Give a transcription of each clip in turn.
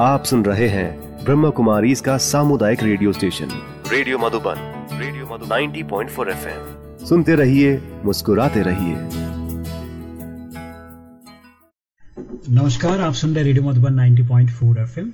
आप सुन रहे हैं ब्रह्म कुमारी इसका सामुदायिक radio station. Radio Madhuban radio Madhuban. 90.4 FM. सुनते रहिए मुस्कुराते रहिए। नमस्कार आप सुन रहे रेडियो मधुबन 90.4 एफएम।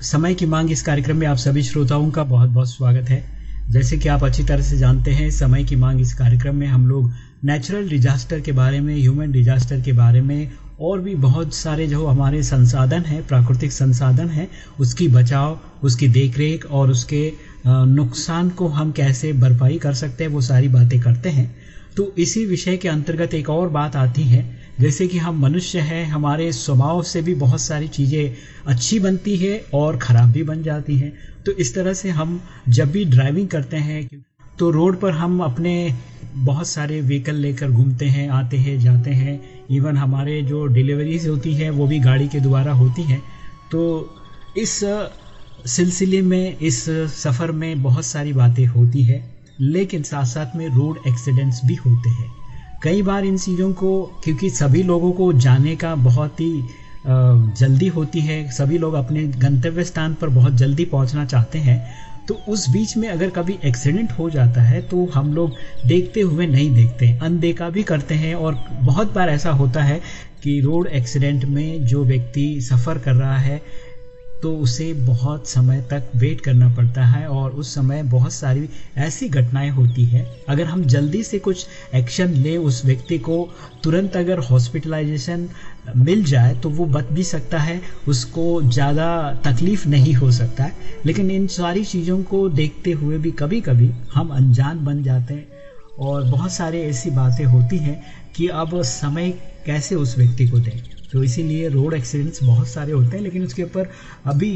समय की मांग इस कार्यक्रम में आप सभी श्रोताओं का बहुत बहुत स्वागत है। जैसे कि आप अच्छी तरह से जानते हैं समय की मांग इस कार्यक्रम में हम लोग नेचुरल डिजास्टर के बारे में ह्यूमन डिजास्टर के बारे में और भी बहुत सारे जो हमारे संसाधन हैं, प्राकृतिक संसाधन हैं, उसकी बचाव, उसकी देखरेख और उसके नुकसान को हम कैसे भरपाई कर सकते हैं, वो सारी बातें करते हैं। तो इसी विषय के अंतर्गत एक और बात आती है, जैसे कि हम मनुष्य हैं, हमारे स्वभाव से भी बहुत सारी चीज़ें अच्छी बनती है और ख़राब भी बन जाती हैं। तो इस तरह से हम जब भी ड्राइविंग करते हैं तो रोड पर हम अपने बहुत सारे व्हीकल लेकर घूमते हैं, आते हैं, जाते हैं। इवन हमारे जो डिलीवरीज होती हैं, वो भी गाड़ी के द्वारा होती हैं। तो इस सिलसिले में, इस सफ़र में बहुत सारी बातें होती है, लेकिन साथ साथ में रोड एक्सीडेंट्स भी होते हैं। कई बार इन चीज़ों को, क्योंकि सभी लोगों को जाने का बहुत ही जल्दी होती है, सभी लोग अपने गंतव्य स्थान पर बहुत जल्दी पहुँचना चाहते हैं तो उस बीच में अगर कभी एक्सीडेंट हो जाता है तो हम लोग देखते हुए नहीं देखते। अनदेखा भी करते हैं और बहुत बार ऐसा होता है कि रोड एक्सीडेंट में जो व्यक्ति सफ़र कर रहा है तो उसे बहुत समय तक वेट करना पड़ता है और उस समय बहुत सारी ऐसी घटनाएँ होती है। अगर हम जल्दी से कुछ एक्शन ले उस व्यक्ति को, तुरंत अगर हॉस्पिटलाइजेशन मिल जाए तो वो बच भी सकता है, उसको ज़्यादा तकलीफ़ नहीं हो सकता है। लेकिन इन सारी चीज़ों को देखते हुए भी कभी कभी हम अनजान बन जाते हैं और बहुत सारे ऐसी बातें होती हैं कि अब समय कैसे उस व्यक्ति को दें। तो इसीलिए रोड एक्सीडेंट्स बहुत सारे होते हैं, लेकिन उसके ऊपर अभी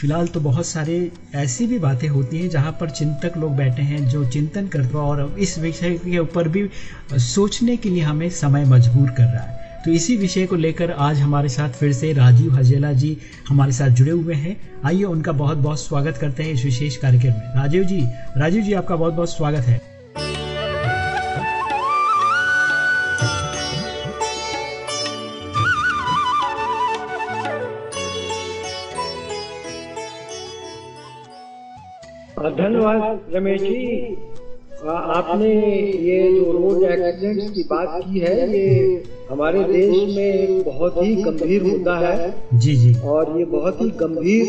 फ़िलहाल तो बहुत सारे ऐसी भी बातें होती हैं जहाँ पर चिंतक लोग बैठे हैं जो चिंतन करते हैं और इस विषय के ऊपर भी सोचने के लिए हमें समय मजबूर कर रहा है। तो इसी विषय को लेकर आज हमारे साथ फिर से राजीव हजेला जी हमारे साथ जुड़े हुए हैं। आइए उनका बहुत बहुत स्वागत करते हैं इस विशेष कार्यक्रम में। राजीव जी राजीव जी, आपका बहुत बहुत स्वागत है। धन्यवाद रमेश जी। आपने ये जो रोड एक्सीडेंट्स की बात की है ये हमारे देश में बहुत ही गंभीर मुद्दा है। जी जी। और ये बहुत ही गंभीर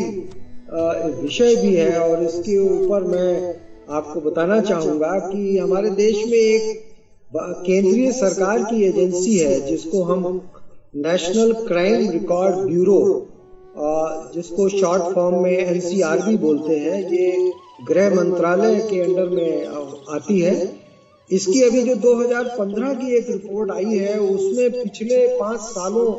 विषय भी है। और इसके ऊपर मैं आपको बताना चाहूँगा कि हमारे देश में एक केंद्रीय सरकार की एजेंसी है जिसको हम नेशनल क्राइम रिकॉर्ड ब्यूरो जिसको शॉर्ट फॉर्म में एनसीआरबी बोलते हैं। ये गृह मंत्रालय के अंडर में आती है। इसकी अभी जो 2015 की एक रिपोर्ट आई है उसमें पिछले पाँच सालों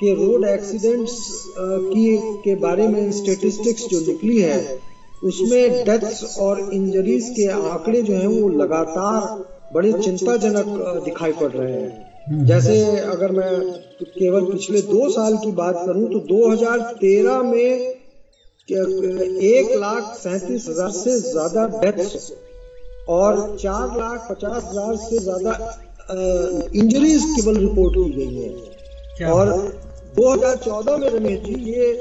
के रोड एक्सीडेंट्स की के बारे में स्टेटिस्टिक्स जो निकली है उसमें डेथ्स और इंजरीज के आंकड़े जो हैं वो लगातार बड़े चिंताजनक दिखाई पड़ रहे हैं। जैसे अगर मैं केवल पिछले दो साल की बात करूँ तो 2013 में एक लाख सैंतीस हज़ार से ज़्यादा डेथ्स और चार लाख पचास हज़ार से ज़्यादा इंजरीज केवल रिपोर्ट की गई है। और 2014 में रमेश जी ये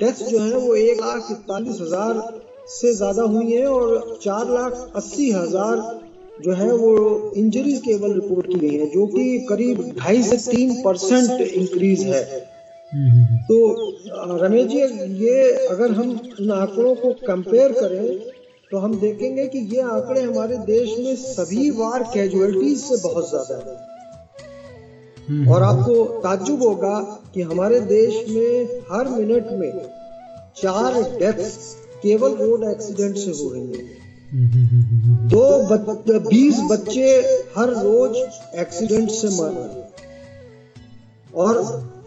डेथ्स जो है वो एक लाख इकतालीस हज़ार से ज़्यादा हुई है और चार लाख अस्सी हज़ार जो है वो इंजरीज केवल रिपोर्ट की गई है जो कि करीब ढाई से तीन परसेंट इंक्रीज है। तो रमेश जी ये अगर हम इन आंकड़ों को कंपेयर करें तो हम देखेंगे कि ये आंकड़े हमारे देश में सभी वार कैजुअलिटीज से बहुत ज़्यादा है। और आपको ताज्जुब होगा कि हमारे देश में हर मिनट में चार डेथ्स केवल रोड एक्सीडेंट से हो रही है। दो बीस बच्चे हर रोज एक्सीडेंट से मर रहे हैं। और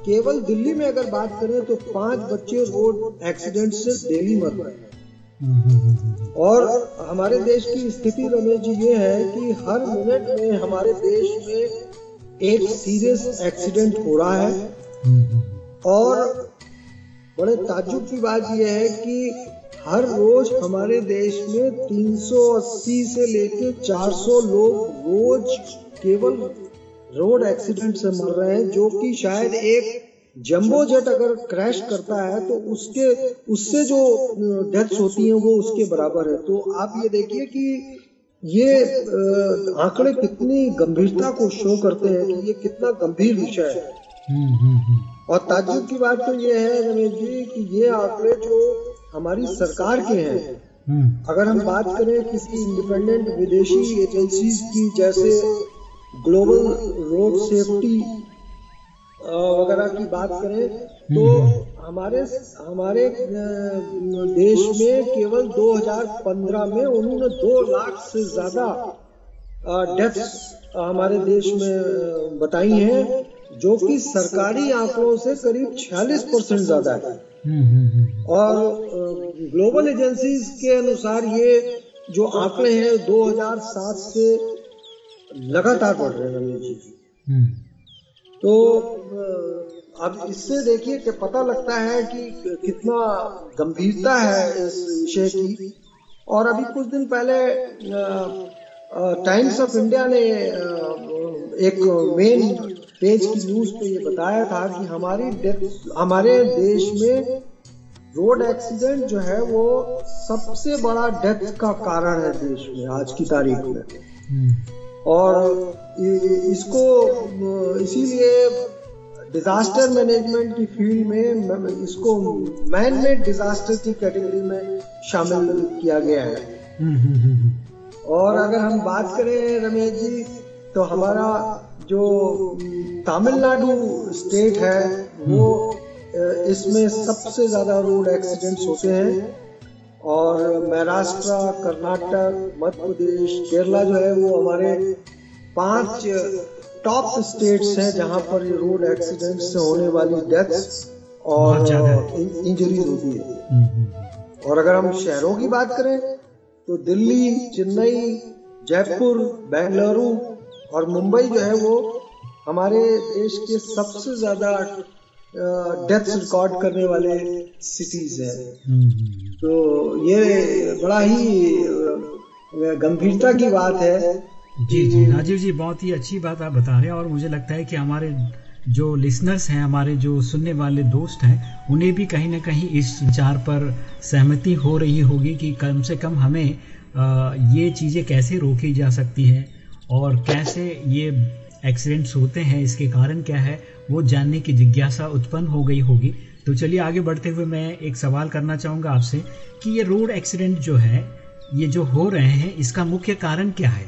केवल दिल्ली में अगर बात करें तो पाँच बच्चे रोड एक्सीडेंट से डेली मर रहे हैं। और हमारे देश की स्थिति रमेश जी ये है कि हर मिनट में हमारे देश में एक सीरियस एक्सीडेंट हो रहा है। और बड़े ताजुब की बात यह है कि हर रोज हमारे देश में 380 से लेकर 400 लोग रोज केवल रोड एक्सीडेंट से मर रहे हैं जो कि शायद एक जंबो जेट अगर क्रैश करता है तो उसके उससे जो डेथ्स होती हैं वो उसके बराबर है। तो आप ये देखिए कि ये आंकड़े कितनी गंभीरता को शो करते हैं कि ये कितना गंभीर विषय है। हम्म, हम्म, हम्म। और ताजुब की बात तो ये है रमेश जी कि ये आंकड़े जो हमारी सरकार के हैं। अगर हम बात करें किसी इंडिपेंडेंट विदेशी एजेंसीज की जैसे ग्लोबल रोड सेफ्टी वगैरह की बात करें तो हमारे हमारे देश में केवल 2015 में उन्होंने दो लाख से ज़्यादा डेथ्स हमारे देश में बताई हैं जो कि सरकारी आंकड़ों से करीब 46 परसेंट ज़्यादा है। और ग्लोबल एजेंसीज के अनुसार ये जो आंकड़े हैं 2007 से लगातार बढ़ रहे हैं रमेश जी तो अब इससे देखिए कि पता लगता है कि कितना गंभीरता है इस विषय की। और अभी कुछ दिन पहले टाइम्स ऑफ़ इंडिया ने एक मेन पेज की न्यूज़ पे ये बताया था कि हमारी डेथ हमारे देश में रोड एक्सीडेंट जो है वो सबसे बड़ा डेथ का कारण है देश में आज की तारीख में। हम्म। और इसको इसीलिए डिजास्टर मैनेजमेंट की फ़ील्ड में इसको मैन मेड डिजास्टर की कैटेगरी में शामिल किया गया है। और अगर हम बात करें रमेश जी तो हमारा जो तमिलनाडु स्टेट है, वो इसमें सबसे ज़्यादा रोड एक्सीडेंट्स होते हैं। और महाराष्ट्र कर्नाटक मध्य प्रदेश केरला जो है वो हमारे पाँच टॉप स्टेट्स हैं जहाँ पर ये रोड एक्सीडेंट से होने वाली डेथ्स और इंजरी होती है। और अगर हम शहरों की बात करें तो दिल्ली चेन्नई जयपुर बेंगलुरु और मुंबई जो है वो हमारे देश के सबसे ज़्यादा डेथ रिकॉर्ड करने वाले सिटीज़ है। तो ये बड़ा ही गंभीरता की बात है। जी जी राजीव जी बहुत ही अच्छी बात आप बता रहे हैं और मुझे लगता है कि हमारे जो लिसनर्स हैं हमारे जो सुनने वाले दोस्त हैं उन्हें भी कहीं ना कहीं इस विचार पर सहमति हो रही होगी कि कम से कम हमें ये चीज़ें कैसे रोकी जा सकती हैं और कैसे ये एक्सीडेंट्स होते हैं इसके कारण क्या है वो जानने की जिज्ञासा उत्पन्न हो गई होगी। तो चलिए आगे बढ़ते हुए मैं एक सवाल करना चाहूँगा आपसे कि ये रोड एक्सीडेंट जो है, ये जो हो रहे हैं, इसका मुख्य कारण क्या है?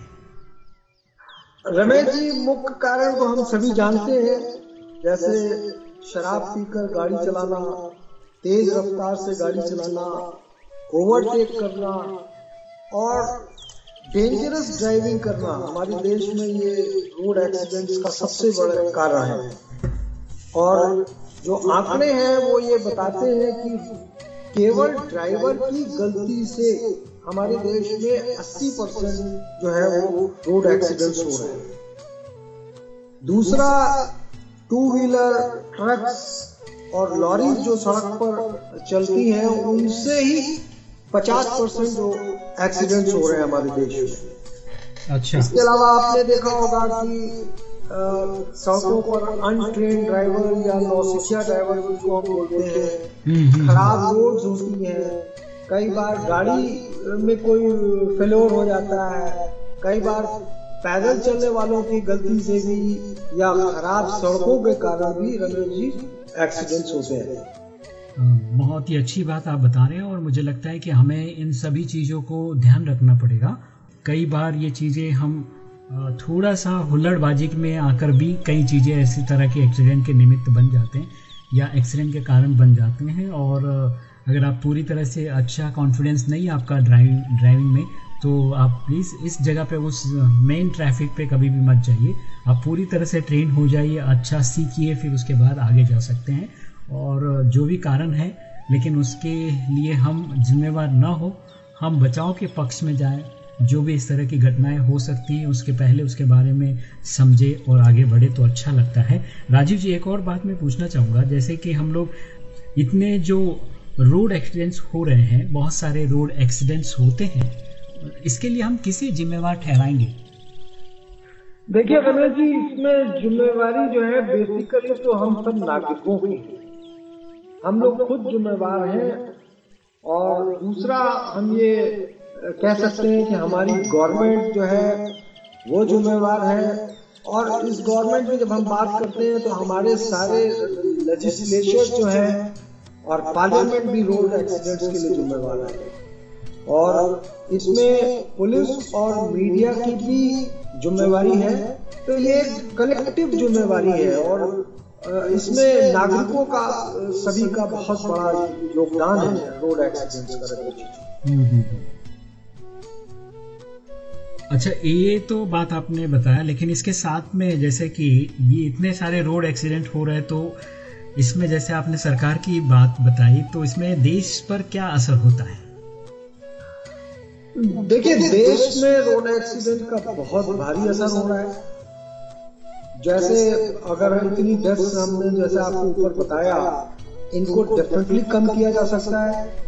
रमेश जी, मुख्य कारण को हम सभी जानते हैं। जैसे शराब पीकर गाड़ी चलाना, तेज रफ्तार से गाड़ी चलाना, ओवरटेक करना और डेंजरस ड्राइविंग करना, हमारे देश में ये रोड एक्सीडेंट्स का सबसे बड़ा कारण है। और जो आंकड़े हैं वो ये बताते हैं कि केवल ड्राइवर की गलती से हमारे देश में 80 परसेंट जो है वो रोड एक्सीडेंट्स हो रहे हैं दूसरा टू व्हीलर ट्रक्स और लॉरी जो सड़क पर चलती हैं उनसे ही 50 परसेंट जो एक्सीडेंट्स हो रहे हैं हमारे देश में। अच्छा। इसके अलावा आपने देखा होगा कि सड़कों पर अनट्रेन ड्राइवर या नौसिखिया ड्राइवर जिनको हम बोलते हैं हम्म, हम्म। खराब रोड्स होती हैं। कई बार गाड़ी में कोई फेलोर हो जाता है। कई बार पैदल चलने वालों की गलती से भी या खराब सड़कों के कारण भी रमेश जी एक्सीडेंट्स होते हैं। बहुत ही अच्छी बात आप बता रहे हैं और मुझे लगता है कि हमें इन सभी चीज़ों को ध्यान रखना पड़ेगा। कई बार ये चीज़ें हम थोड़ा सा हुल्लड़बाजी में आकर भी कई चीज़ें ऐसी तरह के एक्सीडेंट के निमित्त बन जाते हैं या एक्सीडेंट के कारण बन जाते हैं और अगर आप पूरी तरह से अच्छा कॉन्फिडेंस नहीं आपका ड्राइविंग ड्राइविंग में तो आप प्लीज़ इस जगह पे उस मेन ट्रैफ़िक पे कभी भी मत जाइए। आप पूरी तरह से ट्रेन हो जाइए अच्छा सीखिए, फिर उसके बाद आगे जा सकते हैं। और जो भी कारण है, लेकिन उसके लिए हम जिम्मेवार ना हो, हम बचाव के पक्ष में जाएँ। जो भी इस तरह की घटनाएँ हो सकती हैं, उसके पहले उसके बारे में समझे और आगे बढ़े तो अच्छा लगता है। राजीव जी, एक और बात मैं पूछना चाहूँगा। जैसे कि हम लोग इतने जो रोड एक्सीडेंट्स हो रहे हैं, बहुत सारे रोड एक्सीडेंट्स होते हैं, इसके लिए हम किसे जिम्मेवार ठहराएँगे? देखिए रमेश जी, इसमें जिम्मेवारी जो है बेसिकली तो हम सब नागरिकों की हम लोग खुद जिम्मेवार हैं और दूसरा, हम ये कह सकते हैं कि हमारी गवर्नमेंट जो है वो जिम्मेवार है। और इस गवर्नमेंट में जब हम बात करते हैं तो हमारे सारे लेजिस्लेचर जो है और पार्लियामेंट भी रोड एक्सीडेंट्स के लिए जिम्मेवार है। और इसमें पुलिस और मीडिया की भी जिम्मेवारी है। तो ये कलेक्टिव जिम्मेवारी है और इसमें नागरिकों का सभी का बहुत बड़ा योगदान है रोड एक्सीडेंट्स का। हम्म, हम्म, हम्म। अच्छा ये तो बात आपने बताया लेकिन इसके साथ में जैसे कि ये इतने सारे रोड एक्सीडेंट हो रहे तो इसमें जैसे आपने सरकार की बात बताई तो इसमें देश पर क्या असर होता है? देखिए देश में रोड एक्सीडेंट का बहुत भारी असर हो रहा है। जैसे अगर इतनी डेथ हमने जैसे आपको ऊपर बताया इनको डेफिनेटली कम किया जा सकता है।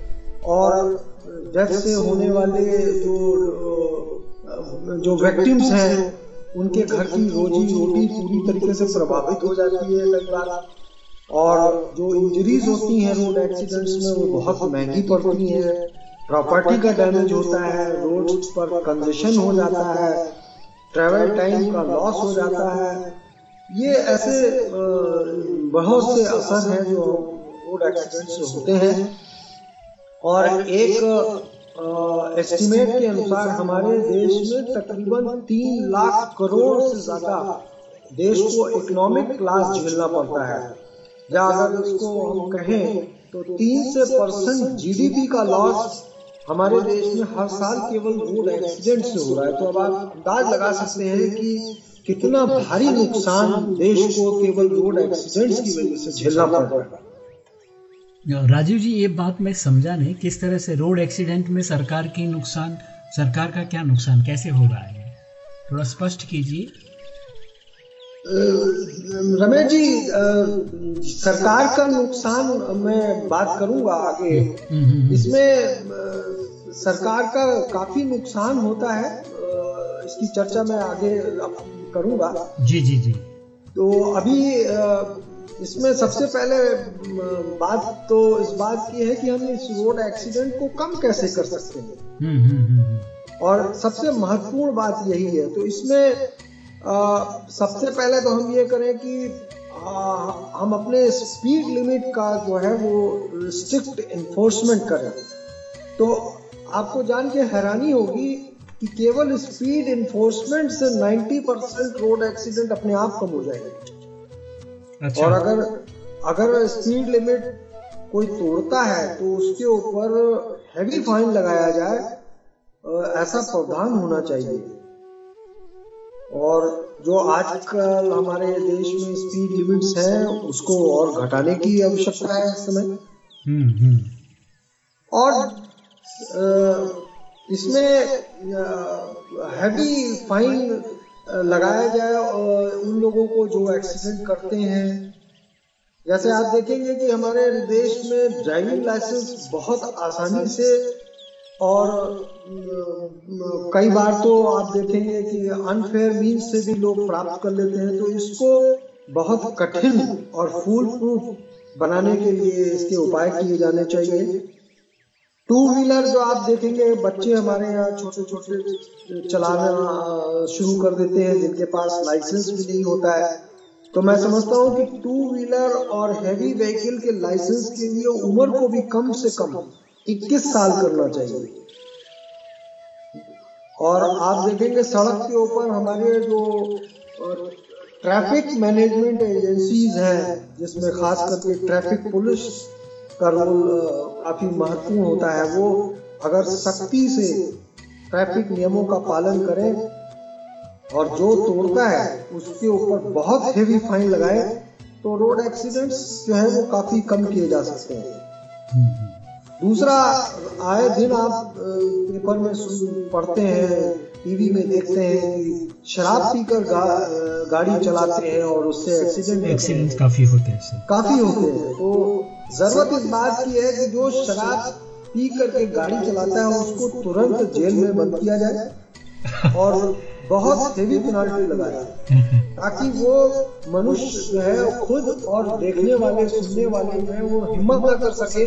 और डेथ से होने वाले जो जो विक्टिम्स हैं उनके घर की रोजी रोटी पूरी तरीके से प्रभावित हो जाती है कई बार। और जो इंजरीज होती हैं रोड एक्सीडेंट्स में वो बहुत महँगी पड़ती हैं। प्रॉपर्टी का डैमेज होता है रोड पर कंजेशन हो जाता है ट्रेवल टाइम का लॉस हो जाता है। ये ऐसे बहुत से असर हैं जो रोड एक्सीडेंट्स होते हैं। और एक एस्टिमेट के अनुसार हमारे देश में तकरीबन तीन लाख करोड़ से ज़्यादा देश को इकोनॉमिक क्लास झेलना पड़ता है। या अगर इसको हम कहें तो तीन से परसेंट जीडीपी का लॉस हमारे देश में हर साल केवल रोड एक्सीडेंट से हो रहा है। तो अब आप अंदाज लगा सकते हैं कि कितना भारी नुकसान देश को केवल रोड एक्सीडेंट्स की वजह से झेलना पड़ रहा है। राजीव जी ये बात मैं समझा नहीं किस तरह से रोड एक्सीडेंट में सरकार की नुकसान सरकार का क्या नुकसान कैसे हो रहा है? थोड़ा स्पष्ट कीजिए। रमेश जी आ, सरकार का नुकसान मैं बात करूँगा आगे। हम्म, हम्म, हम्म। इसमें सरकार का काफ़ी नुकसान होता है। इसकी चर्चा मैं आगे करूँगा। जी जी जी। तो अभी इसमें सबसे पहले बात तो इस बात की है कि हम इस रोड एक्सीडेंट को कम कैसे कर सकते हैं। और सबसे महत्वपूर्ण बात यही है तो इसमें आ, सबसे पहले तो हम ये करें कि आ, हम अपने स्पीड लिमिट का जो है वो स्ट्रिक्ट इन्फोर्समेंट करें। तो आपको जान के हैरानी होगी कि केवल स्पीड इन्फोर्समेंट से 90 परसेंट रोड एक्सीडेंट अपने आप कम हो जाएँगे। अच्छा। और अगर अगर स्पीड लिमिट कोई तोड़ता है तो उसके ऊपर हैवी फाइन लगाया जाए ऐसा प्रावधान होना चाहिए और जो आजकल हमारे देश में स्पीड लिमिट्स है उसको और घटाने की आवश्यकता है इस समय हम्म, हम्म। और इसमें हैवी फाइन लगाया जाए और उन लोगों को जो एक्सीडेंट करते हैं। जैसे आप देखेंगे कि हमारे देश में ड्राइविंग लाइसेंस बहुत आसानी से और कई बार तो आप देखेंगे कि अनफेयर मीन्स से भी लोग प्राप्त कर लेते हैं। तो इसको बहुत कठिन और फूल प्रूफ बनाने के लिए इसके उपाय किए जाने चाहिए। टू व्हीलर जो आप देखेंगे, बच्चे हमारे यहाँ छोटे छोटे चलाना शुरू कर देते हैं, जिनके पास लाइसेंस भी नहीं होता है। तो मैं समझता हूँ कि टू व्हीलर और हैवी व्हीकल के लाइसेंस के लिए उम्र को भी कम से कम 21 साल करना चाहिए। और आप देखेंगे सड़क के ऊपर हमारे जो ट्रैफ़िक मैनेजमेंट एजेंसीज हैं, जिसमें खास करके ट्रैफ़िक पुलिस का रोल काफ़ी महत्वपूर्ण होता है। वो अगर सख्ती से ट्रैफ़िक नियमों का पालन करें और जो तोड़ता है उसके ऊपर बहुत हेवी फाइन लगाए तो रोड एक्सीडेंट्स जो है वो काफ़ी कम किए जा सकते हैं। दूसरा आए दिन आप पेपर में पढ़ते हैं टीवी में देखते हैं कि शराब पीकर गा, गाड़ी चलाते हैं और उससे एक्सीडेंट एक्सीडेंट काफ़ी होते हैं काफ़ी होते हैं। तो ज़रूरत इस बात की है कि जो शराब पी करके गाड़ी चलाता है, उसको तुरंत जेल में बंद किया जाए और बहुत हेवी पेनाल्टी लगा जाए, ताकि वो मनुष्य जो है, खुद और देखने वाले, सुनने वाले जो है वो हिम्मत न कर सके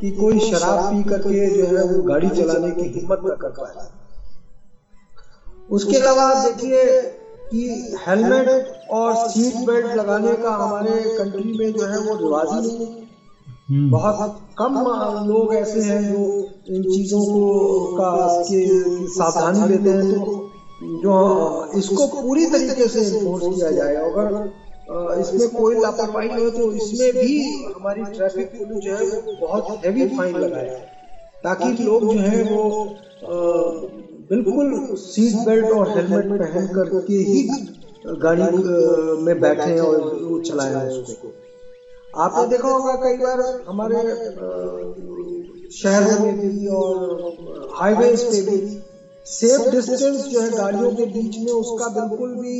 कि कोई शराब पी करके जो है वो गाड़ी चलाने की हिम्मत न कर पाए उसके अलावा देखिए कि हेलमेट और सीट बेल्ट लगाने का हमारे कंट्री में जो है वो रिवाज ही नहीं हम्म। बहुत कम लोग ऐसे हैं जो इन चीज़ों को, का सावधानी लेते हैं तो जो इसको पूरी तरीके से इन्फोर्स किया जाए। अगर इसमें कोई लापरवाही हो तो इसमें भी हमारी ट्रैफ़िक पुलिस जो है, वो बहुत हैवी फाइन लगाए। ताकि लोग जो है वो बिल्कुल सीट बेल्ट और हेलमेट पहन करके ही गाड़ी में बैठे और चलाए उसको। आपने देखा होगा कई बार हमारे शहरों में भी और हाईवेज पे भी सेफ़ डिस्टेंस जो है गाड़ियों के बीच में उसका बिल्कुल भी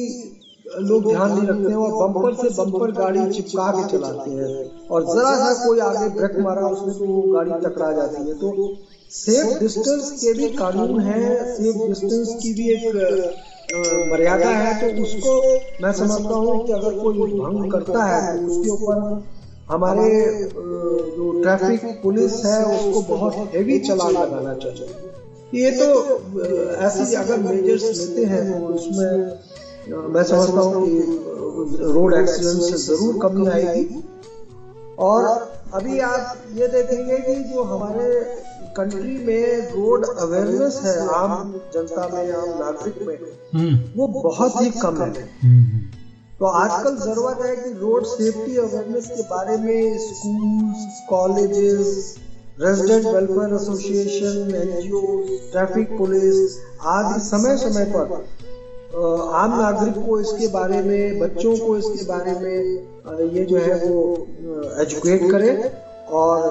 लोग ध्यान नहीं रखते हैं और बम्पर से बम्पर गाड़ी चिपका के चलाते हैं। और जरा सा कोई आगे ब्रेक मारा उसमें तो वो गाड़ी टकरा जाती है। तो सेफ़ डिस्टेंस के भी कानून है सेफ़ डिस्टेंस की भी एक मर्यादा है। तो उसको मैं समझता हूँ कि अगर कोई भंग करता है तो उसके ऊपर हमारे जो ट्रैफ़िक पुलिस है उसको बहुत हेवी चलान लगाना चाहिए। ये तो ऐसे अगर मेजर्स लेते हैं तो उसमें मैं समझता हूँ कि रोड एक्सीडेंट से ज़रूर कमी आएगी। और अभी आप ये देखेंगे कि जो हमारे कंट्री में रोड अवेयरनेस है आम जनता में आम नागरिक में हम्म। वो बहुत ही कम है। हम्म। तो आजकल ज़रूरत है कि रोड सेफ्टी अवेयरनेस के बारे में school colleges resident welfare association NGO traffic police आदि समय समय पर आम नागरिक को इसके बारे में, बच्चों को इसके बारे में ये जो है वो एजुकेट करें और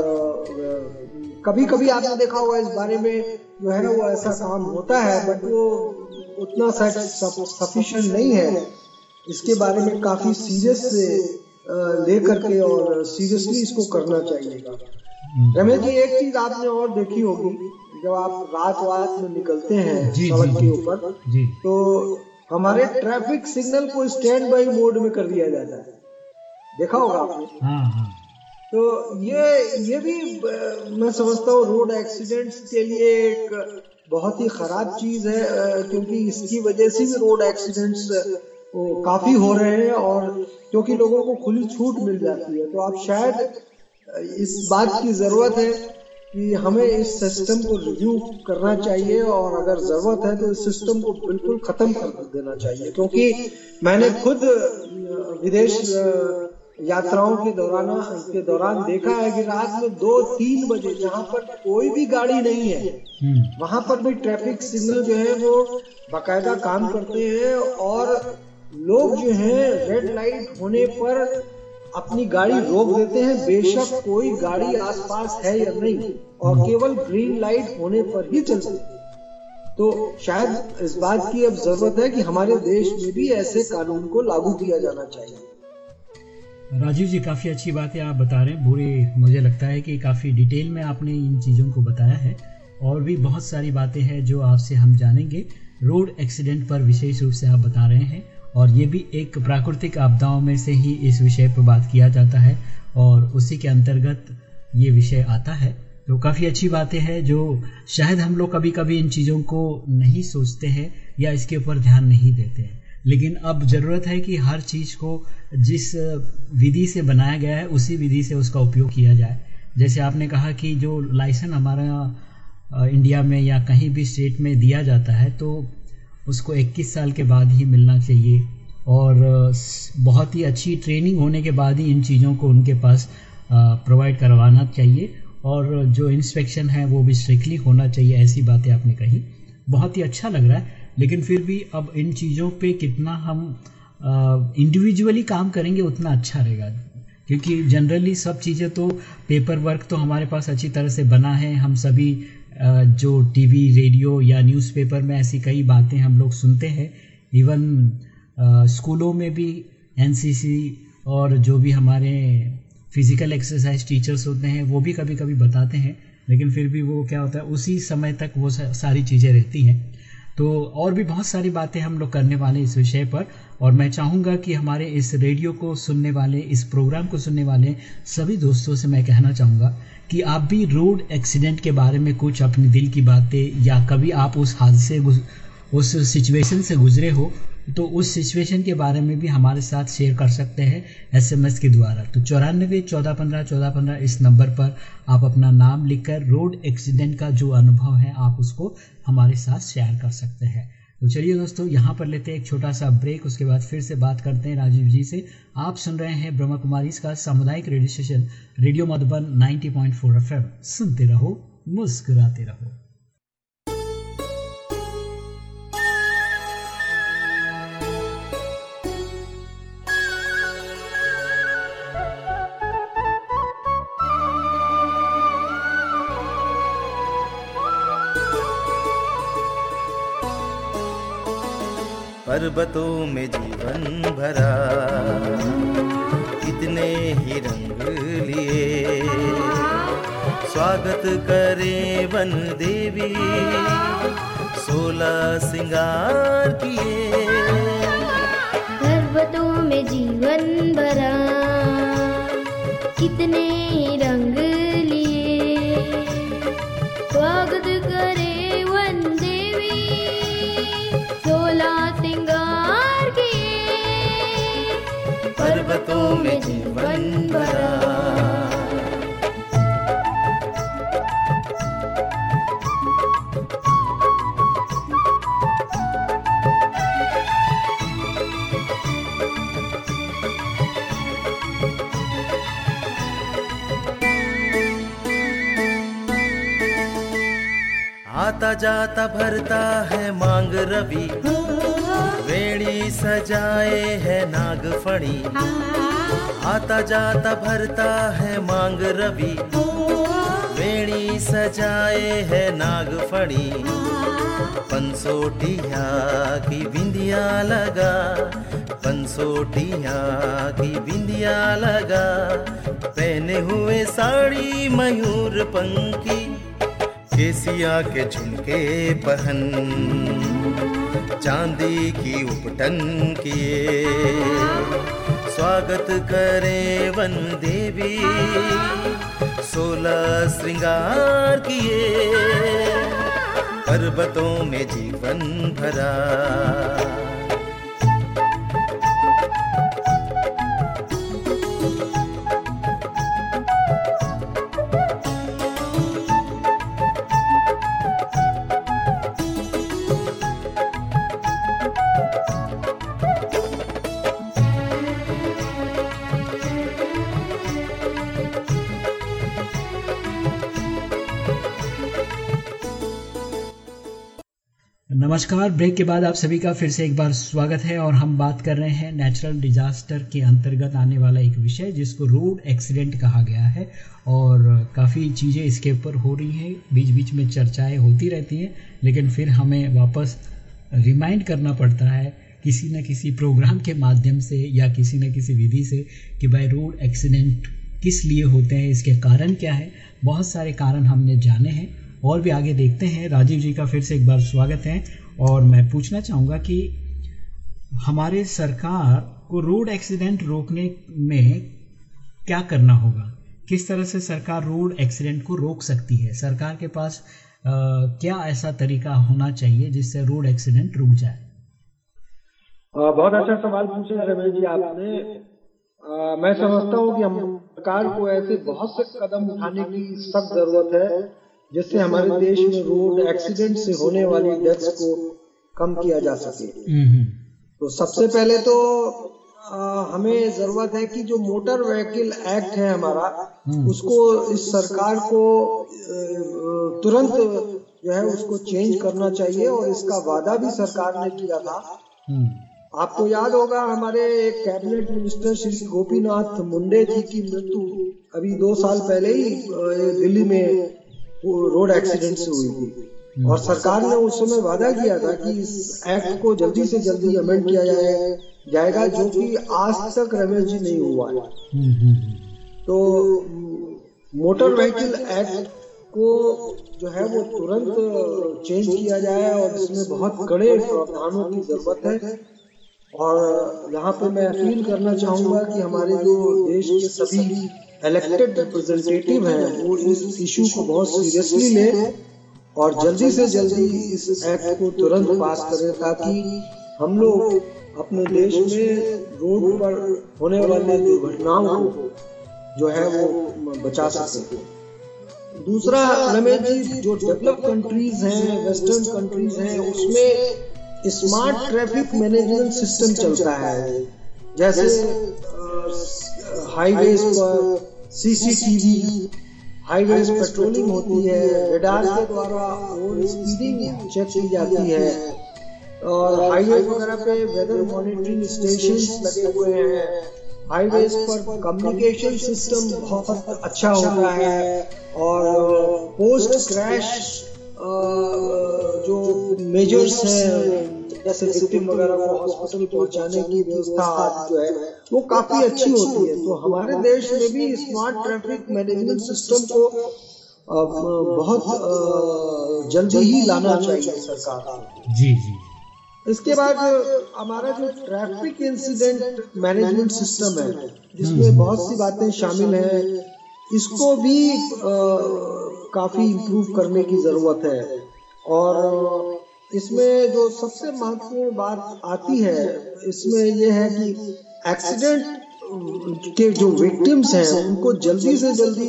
कभी कभी आपने देखा होगा इस बारे में जो है ना वो ऐसा काम होता है बट वो उतना सफिशिएंट नहीं है। इसके बारे में काफ़ी सीरियस से ले करके और सीरियसली इसको करना चाहिए रमेश जी एक चीज़ आपने और देखी होगी जब आप रात रात में निकलते हैं सड़क के ऊपर तो हमारे ट्रैफ़िक सिग्नल को स्टैंड बाई मोड में कर दिया जाता है। देखा होगा आपने? हाँ, हाँ। तो ये ये भी मैं समझता हूँ रोड एक्सीडेंट्स के लिए एक बहुत ही खराब चीज़ है क्योंकि इसकी वजह से भी रोड एक्सीडेंट्स काफ़ी हो रहे हैं और क्योंकि लोगों को खुली छूट मिल जाती है तो आप शायद इस बात की ज़रूरत है कि हमें इस सिस्टम को रिव्यू करना चाहिए और अगर ज़रूरत है तो इस सिस्टम को बिल्कुल खत्म कर देना चाहिए क्योंकि मैंने खुद विदेश यात्राओं के दौरान के दौरान देखा है कि रात में दो तीन बजे जहाँ पर कोई भी गाड़ी नहीं है हम्म। वहाँ पर भी ट्रैफ़िक सिग्नल जो है वो बाकायदा काम करते हैं और लोग जो है रेड लाइट होने पर अपनी गाड़ी रोक देते हैं। बेशक कोई गाड़ी आसपास है या नहीं, और केवल ग्रीन लाइट होने पर ही चलते हैं। तो शायद इस बात की अब ज़रूरत है कि हमारे देश में भी ऐसे कानून को लागू किया जाना चाहिए। राजीव जी, काफ़ी अच्छी बात आप बता रहे हैं। बुरे मुझे लगता है कि काफ़ी डिटेल में आपने इन चीज़ों को बताया है। और भी बहुत सारी बातें हैं जो आपसे हम जानेंगे। रोड एक्सीडेंट पर विशेष रूप से आप बता रहे हैं। और ये भी एक प्राकृतिक आपदाओं में से ही इस विषय पर बात किया जाता है और उसी के अंतर्गत ये विषय आता है। तो काफ़ी अच्छी बातें हैं जो शायद हम लोग कभी कभी इन चीज़ों को नहीं सोचते हैं या इसके ऊपर ध्यान नहीं देते हैं। लेकिन अब ज़रूरत है कि हर चीज़ को जिस विधि से बनाया गया है, उसी विधि से उसका उपयोग किया जाए। जैसे आपने कहा कि जो लाइसेंस हमारा इंडिया में या कहीं भी स्टेट में दिया जाता है तो उसको 21 साल के बाद ही मिलना चाहिए। और बहुत ही अच्छी ट्रेनिंग होने के बाद ही इन चीज़ों को उनके पास प्रोवाइड करवाना चाहिए। और, जो इंस्पेक्शन है, वो भी स्ट्रिक्टली होना चाहिए, ऐसी बातें आपने कही। बहुत ही अच्छा लग रहा है। लेकिन फिर भी अब इन चीज़ों पे कितना हम इंडिविजुअली काम करेंगे, उतना अच्छा रहेगा। क्योंकि जनरली सब चीज़ें तो पेपर वर्क तो हमारे पास अच्छी तरह से बना है। हम सभी जो टीवी, रेडियो या न्यूज़पेपर में ऐसी कई बातें हम लोग सुनते हैं, इवन स्कूलों में भी एनसीसी और जो भी हमारे फ़िज़िकल एक्सरसाइज टीचर्स होते हैं, वो भी कभी कभी बताते हैं, लेकिन फिर भी वो क्या होता है, उसी समय तक वो सारी चीज़ें रहती हैं। तो और भी बहुत सारी बातें हम लोग करने वाले इस विषय पर, और मैं चाहूँगा कि हमारे इस रेडियो को सुनने वाले, इस प्रोग्राम को सुनने वाले सभी दोस्तों से मैं कहना चाहूँगा कि आप भी रोड एक्सीडेंट के बारे में कुछ अपने दिल की बातें या कभी आप उस हादसे उस सिचुएशन से गुजरे हो तो उस सिचुएशन के बारे में भी हमारे साथ शेयर कर सकते हैं एसएमएस के द्वारा। तो चौरानबे, चौदह, पंद्रह चौदह, पंद्रह इस नंबर पर आप अपना नाम लिखकर रोड एक्सीडेंट का जो अनुभव है, आप उसको हमारे साथ शेयर कर सकते हैं। तो चलिए दोस्तों, यहाँ पर लेते हैं एक छोटा सा ब्रेक उसके बाद फिर से बात करते हैं राजीव जी से। आप सुन रहे हैं ब्रह्म कुमारी का सामुदायिक radio station radio Madhuban 90.4 FM सुनते रहो, मुस्कुराते रहो। पर्वतों में जीवन भरा। कितने ही रंग लिए। स्वागत करे वन देवी। सोलह सिंगार किए। पर्वतों में जीवन भरा। कितने रंग पर्वतों में जीवन भरा। आता जाता भरता है मांग रवि। वेणी सजाए है नागफणी। आता जाता भरता है मांग रवि। वेणी सजाए है नागफणी। पंसोटिया की बिंदिया लगा। पंसोटिया की बिंदिया लगा। पहने हुए साड़ी मयूर पंखी। केसिया के झुमके पहन। चांदी की उपटन किए। स्वागत करें वन देवी सोलह श्रृंगार किए। पर्वतों में जीवन भरा। नमस्कार। ब्रेक के बाद आप सभी का फिर से एक बार स्वागत है और हम बात कर रहे हैं नेचुरल डिजास्टर के अंतर्गत आने वाला एक विषय जिसको रोड एक्सीडेंट कहा गया है और काफ़ी चीज़ें इसके ऊपर हो रही हैं। बीच बीच में चर्चाएँ होती रहती हैं, लेकिन फिर हमें वापस रिमाइंड करना पड़ता है किसी न किसी प्रोग्राम के माध्यम से या किसी न किसी विधि से कि भाई रोड एक्सीडेंट किस लिए होते हैं, इसके कारण क्या है। बहुत सारे कारण हमने जाने हैं और भी आगे देखते हैं। राजीव जी का फिर से एक बार स्वागत है और मैं पूछना चाहूँगा कि हमारे सरकार को रोड एक्सीडेंट रोकने में क्या करना होगा? किस तरह से सरकार रोड एक्सीडेंट को रोक सकती है? सरकार के पास आ, क्या ऐसा तरीका होना चाहिए जिससे रोड एक्सीडेंट रुक जाए? बहुत अच्छा सवाल पूछा रमेश जी आपने। मैं समझता हूँ कि हम सरकार को ऐसे बहुत से कदम उठाने की सख्त ज़रूरत है। जिससे हमारे देश में रोड एक्सीडेंट से होने वाली डेथ्स को कम किया जा सके तो सबसे पहले तो आ, हमें ज़रूरत है कि जो मोटर व्हीकल एक्ट है हमारा हम्म। उसको इस सरकार को तुरंत जो है उसको चेंज करना चाहिए और इसका वादा भी सरकार ने किया था हम्म। आपको याद होगा हमारे एक कैबिनेट मिनिस्टर श्री गोपीनाथ मुंडे जी की मृत्यु अभी दो साल पहले ही दिल्ली में रोड एक्सीडेंट से हुई थी। और सरकार ने उस समय वादा किया था कि इस एक्ट को जल्दी से जल्दी अमेंड किया जाए, जाएगा, जो कि आज तक रमेश जी नहीं हुआ है। तो मोटर व्हीकल एक्ट को जो है वो तुरंत चेंज किया जाए और इसमें बहुत कड़े प्रावधानों की ज़रूरत है। और यहाँ पे मैं अपील करना चाहूँगा कि हमारे जो देश के सभी इलेक्टेड रिप्रेजेंटेटिव हैं, वो इस इशू को बहुत सीरियसली लें और जल्दी से जल्दी इस एक्ट को तुरंत पास करें ताकि हम लोग अपने देश में रोड पर होने वाले दुर्घटनाओं को जो है वो बचा सकते दूसरा, रमेश जी, जो डेवलप कंट्रीज़ हैं वेस्टर्न कंट्रीज़ हैं, उसमें स्मार्ट ट्रैफ़िक मैनेजमेंट सिस्टम चलता है। जैसे हाईवेज पर सीसीटीवी हाईवेज पेट्रोलिंग होती है रडार के द्वारा ओवर स्पीडिंग चेक की जाती है। और हाईवे वगैरह पे वेदर मॉनिटरिंग स्टेशन लगे हुए हैं। हाईवेज पर कम्युनिकेशन सिस्टम बहुत अच्छा होता है। और पोस्ट क्रैश जो मेजर्स हैं जैसे विक्टिम वगैरह को हॉस्पिटल पहुँचाने की व्यवस्था जो है वो काफ़ी अच्छी होती है। तो हमारे देश में भी स्मार्ट ट्रैफ़िक मैनेजमेंट सिस्टम को बहुत जल्दी ही लाना चाहिए सरकार जी जी। इसके बाद हमारा जो ट्रैफ़िक इंसिडेंट मैनेजमेंट सिस्टम है जिसमें बहुत सी बातें शामिल हैं। इसको भी आ, काफ़ी इम्प्रूव करने की ज़रूरत है। और इसमें जो सबसे महत्वपूर्ण बात आती है, इसमें यह है कि एक्सीडेंट के जो विक्टिम्स हैं, उनको जल्दी से जल्दी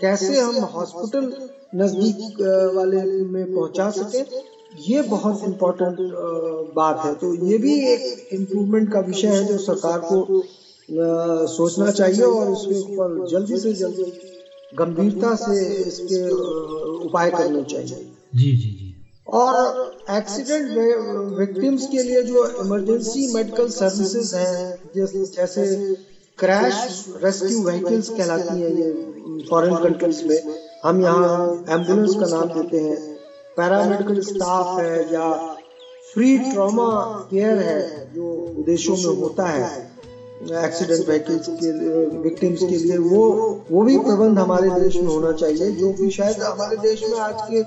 कैसे हम हॉस्पिटल नज़दीक वाले में पहुँचा सके, ये बहुत इम्पोर्टेंट बात है। तो ये भी एक इम्प्रूवमेंट का विषय है जो सरकार को सोचना चाहिए और इसके ऊपर जल्दी से जल्दी गंभीरता से इसके उपाय करने चाहिए। जी जी जी। और एक्सीडेंट विक्टिम्स के लिए जो इमरजेंसी मेडिकल सर्विसेज़ हैं जैसे क्रैश रेस्क्यू व्हीकल्स कहलाती है ये फॉरेन कंट्रीज़ में हम यहाँ एंबुलेंस का नाम देते हैं। पैरामेडिकल स्टाफ है या फ्री ट्रॉमा केयर है जो विदेशों में होता है। एक्सीडेंट व्हीकल्स के विक्टिम्स के लिए, वो वो भी प्रबंध हमारे देश में होना चाहिए, जो कि शायद हमारे देश में आज के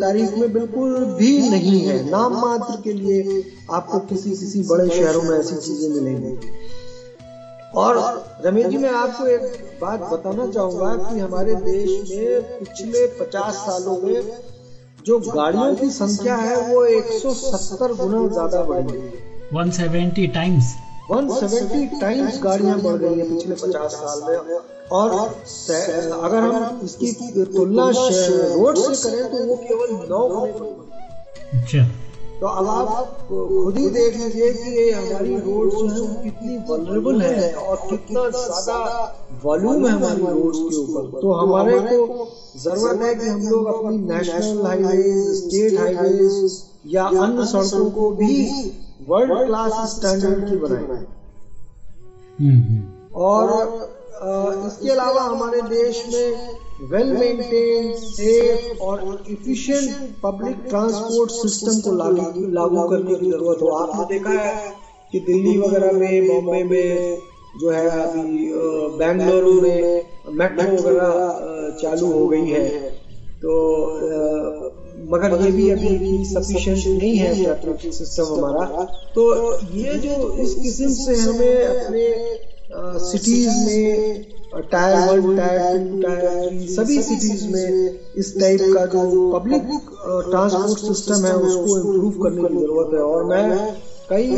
तारीख में बिल्कुल भी नहीं है। नाम मात्र के लिए आपको किसी किसी बड़े शहरों में ऐसी चीज़ें मिलेंगी। और रमेश जी, मैं आपको एक बात बताना चाहूँगा कि हमारे देश में पिछले 50 सालों में जो गाड़ियों की संख्या है, वो 170 गुना ज़्यादा बढ़ी है। 170 टाइम्स। 170 टाइम्स गाड़ियाँ बढ़ गई है पिछले 50 साल में। और अगर हम इसकी तुलना रोड से करें तो वो केवल नौ अच्छा। तो अब आप खुद ही देख लीजिए कि ये हमारी रोड जो है वो कितनी वनरेबल है और कितना ज़्यादा वॉल्यूम है हमारी रोड्स के ऊपर। तो हमारे को ज़रूरत है कि हम लोग अपनी नेशनल हाईवे स्टेट हाईवे या अन्य सड़कों को भी वर्ल्ड क्लास स्टैंडर्ड की बनाए और इसके अलावा हमारे देश में वेल मेंटेन सेफ़ और इफिशिएंट पब्लिक ट्रांसपोर्ट सिस्टम को लागू लागू करने की ज़रूरत हो। आपने देखा है कि दिल्ली वगैरह में बॉम्बे में जो है अभी बेंगलुरु में मेट्रो वगैरह चालू हो गई है। तो मगर ये भी अभी भी सफिशिएंट नहीं है ट्रैफ़िक सिस्टम हमारा। तो ये जो इस किस्म से हमें अपने सिटीज़ में tier one tier two tier three सभी सिटीज़ में इस टाइप का जो पब्लिक ट्रांसपोर्ट सिस्टम है उसको इम्प्रूव करने की ज़रूरत है। और मैं कई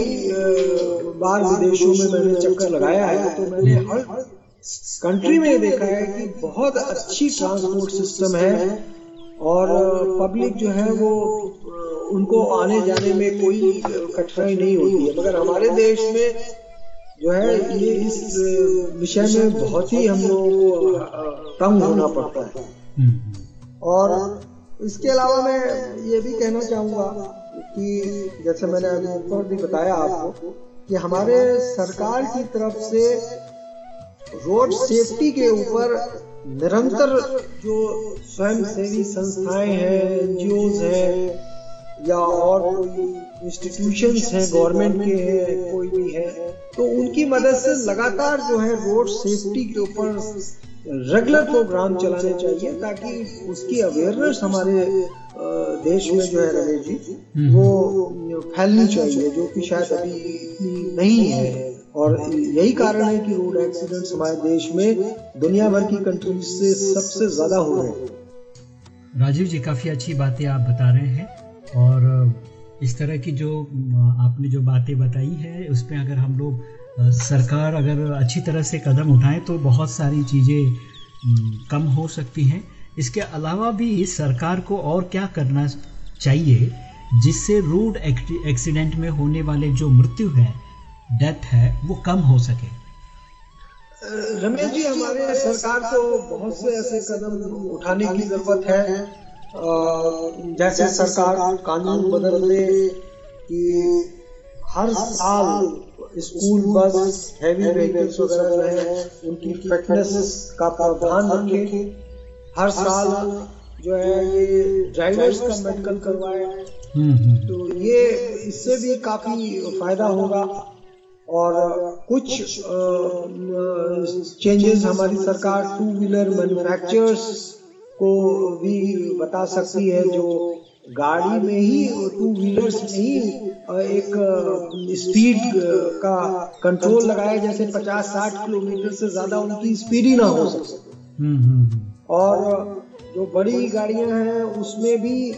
बार विदेशों में मैंने चक्कर लगाया है तो मैंने हर कंट्री में देखा है कि बहुत अच्छी ट्रांसपोर्ट सिस्टम है। और पब्लिक जो है वो उनको आने जाने में कोई कठिनाई नहीं होती है। मगर हमारे देश में जो है ये इस विषय में बहुत ही हम लोगों को तंग होना पड़ता है। और इसके अलावा मैं ये भी कहना चाहूँगा कि जैसे मैंने अभी ऊपर भी बताया आपको कि हमारे सरकार की तरफ़ से रोड सेफ्टी के ऊपर निरंतर जो स्वयं सेवी संस्थाएँ हैं एनजीओ हैं या और कोई इंस्टीट्यूशंस हैं गवर्नमेंट के हैं कोई भी है तो उनकी मदद से लगातार जो है रोड सेफ्टी के ऊपर रेगुलर प्रोग्राम चलाने चाहिए ताकि उसकी अवेयरनेस हमारे देश में जो है रमेश जी वो फैलनी चाहिए जो कि शायद अभी नहीं है। और यही कारण है कि रोड एक्सीडेंट्स हमारे देश में दुनिया भर की कंट्रीज़ से सबसे ज़्यादा हो रहे हैं। राजीव जी, काफ़ी अच्छी बातें आप बता रहे हैं और इस तरह की जो आपने जो बातें बताई है, उसमें अगर हम लोग सरकार अगर अच्छी तरह से कदम उठाएँ तो बहुत सारी चीज़ें कम हो सकती हैं। इसके अलावा भी सरकार को और क्या करना चाहिए जिससे रोड एक्सीडेंट में होने वाले जो मृत्यु है डेथ है वो कम हो सके। रमेश जी हमारे सरकार को बहुत से ऐसे कदम उठाने की ज़रूरत है। जैसे सरकार कानून बदल दे कि हर साल स्कूल बस हैवी व्हीकल्स वगैरह जो है उनकी फिटनेस का प्रावधान रखे। हर साल जो है ये ड्राइवर्स का मेडिकल करवाए। हम्म हम्म। तो ये इससे भी काफ़ी फ़ायदा होगा। और कुछ चेंजेस हमारी सरकार टू व्हीलर मैन्युफैक्चरर्स को भी बता सकती है जो गाड़ी में ही टू व्हीलर्स में ही एक स्पीड का कंट्रोल लगाया जैसे 50-60 किलोमीटर से ज़्यादा उनकी स्पीड ही ना हो सके। हम्म हम्म हम्म। और जो बड़ी गाड़ियाँ हैं उसमें भी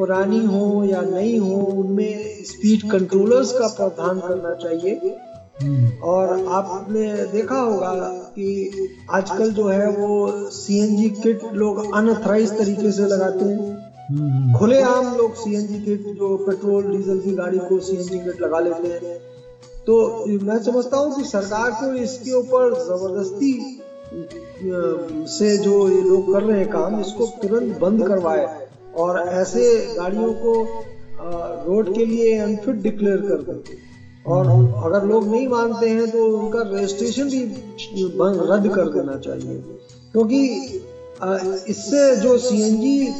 पुरानी हो या नई हो उनमें स्पीड कंट्रोलर्स का प्रावधान करना चाहिए। हम्म। और आपने देखा होगा कि आजकल जो है वो सीएनजी किट लोग अनऑथराइज तरीके से लगाते हैं। हम्म हम्म। खुलेआम लोग सीएनजी किट जो पेट्रोल डीजल की गाड़ी को सीएनजी किट लगा लेते हैं। तो मैं समझता हूँ कि सरकार को इसके ऊपर ज़बरदस्ती से जो ये लोग कर रहे हैं काम इसको तुरंत बंद करवाए और ऐसे गाड़ियों को रोड के लिए अनफिट डिक्लेयर कर दें और अगर लोग नहीं मानते हैं तो उनका रजिस्ट्रेशन भी रद्द कर देना चाहिए। क्योंकि इससे जो सीएनजी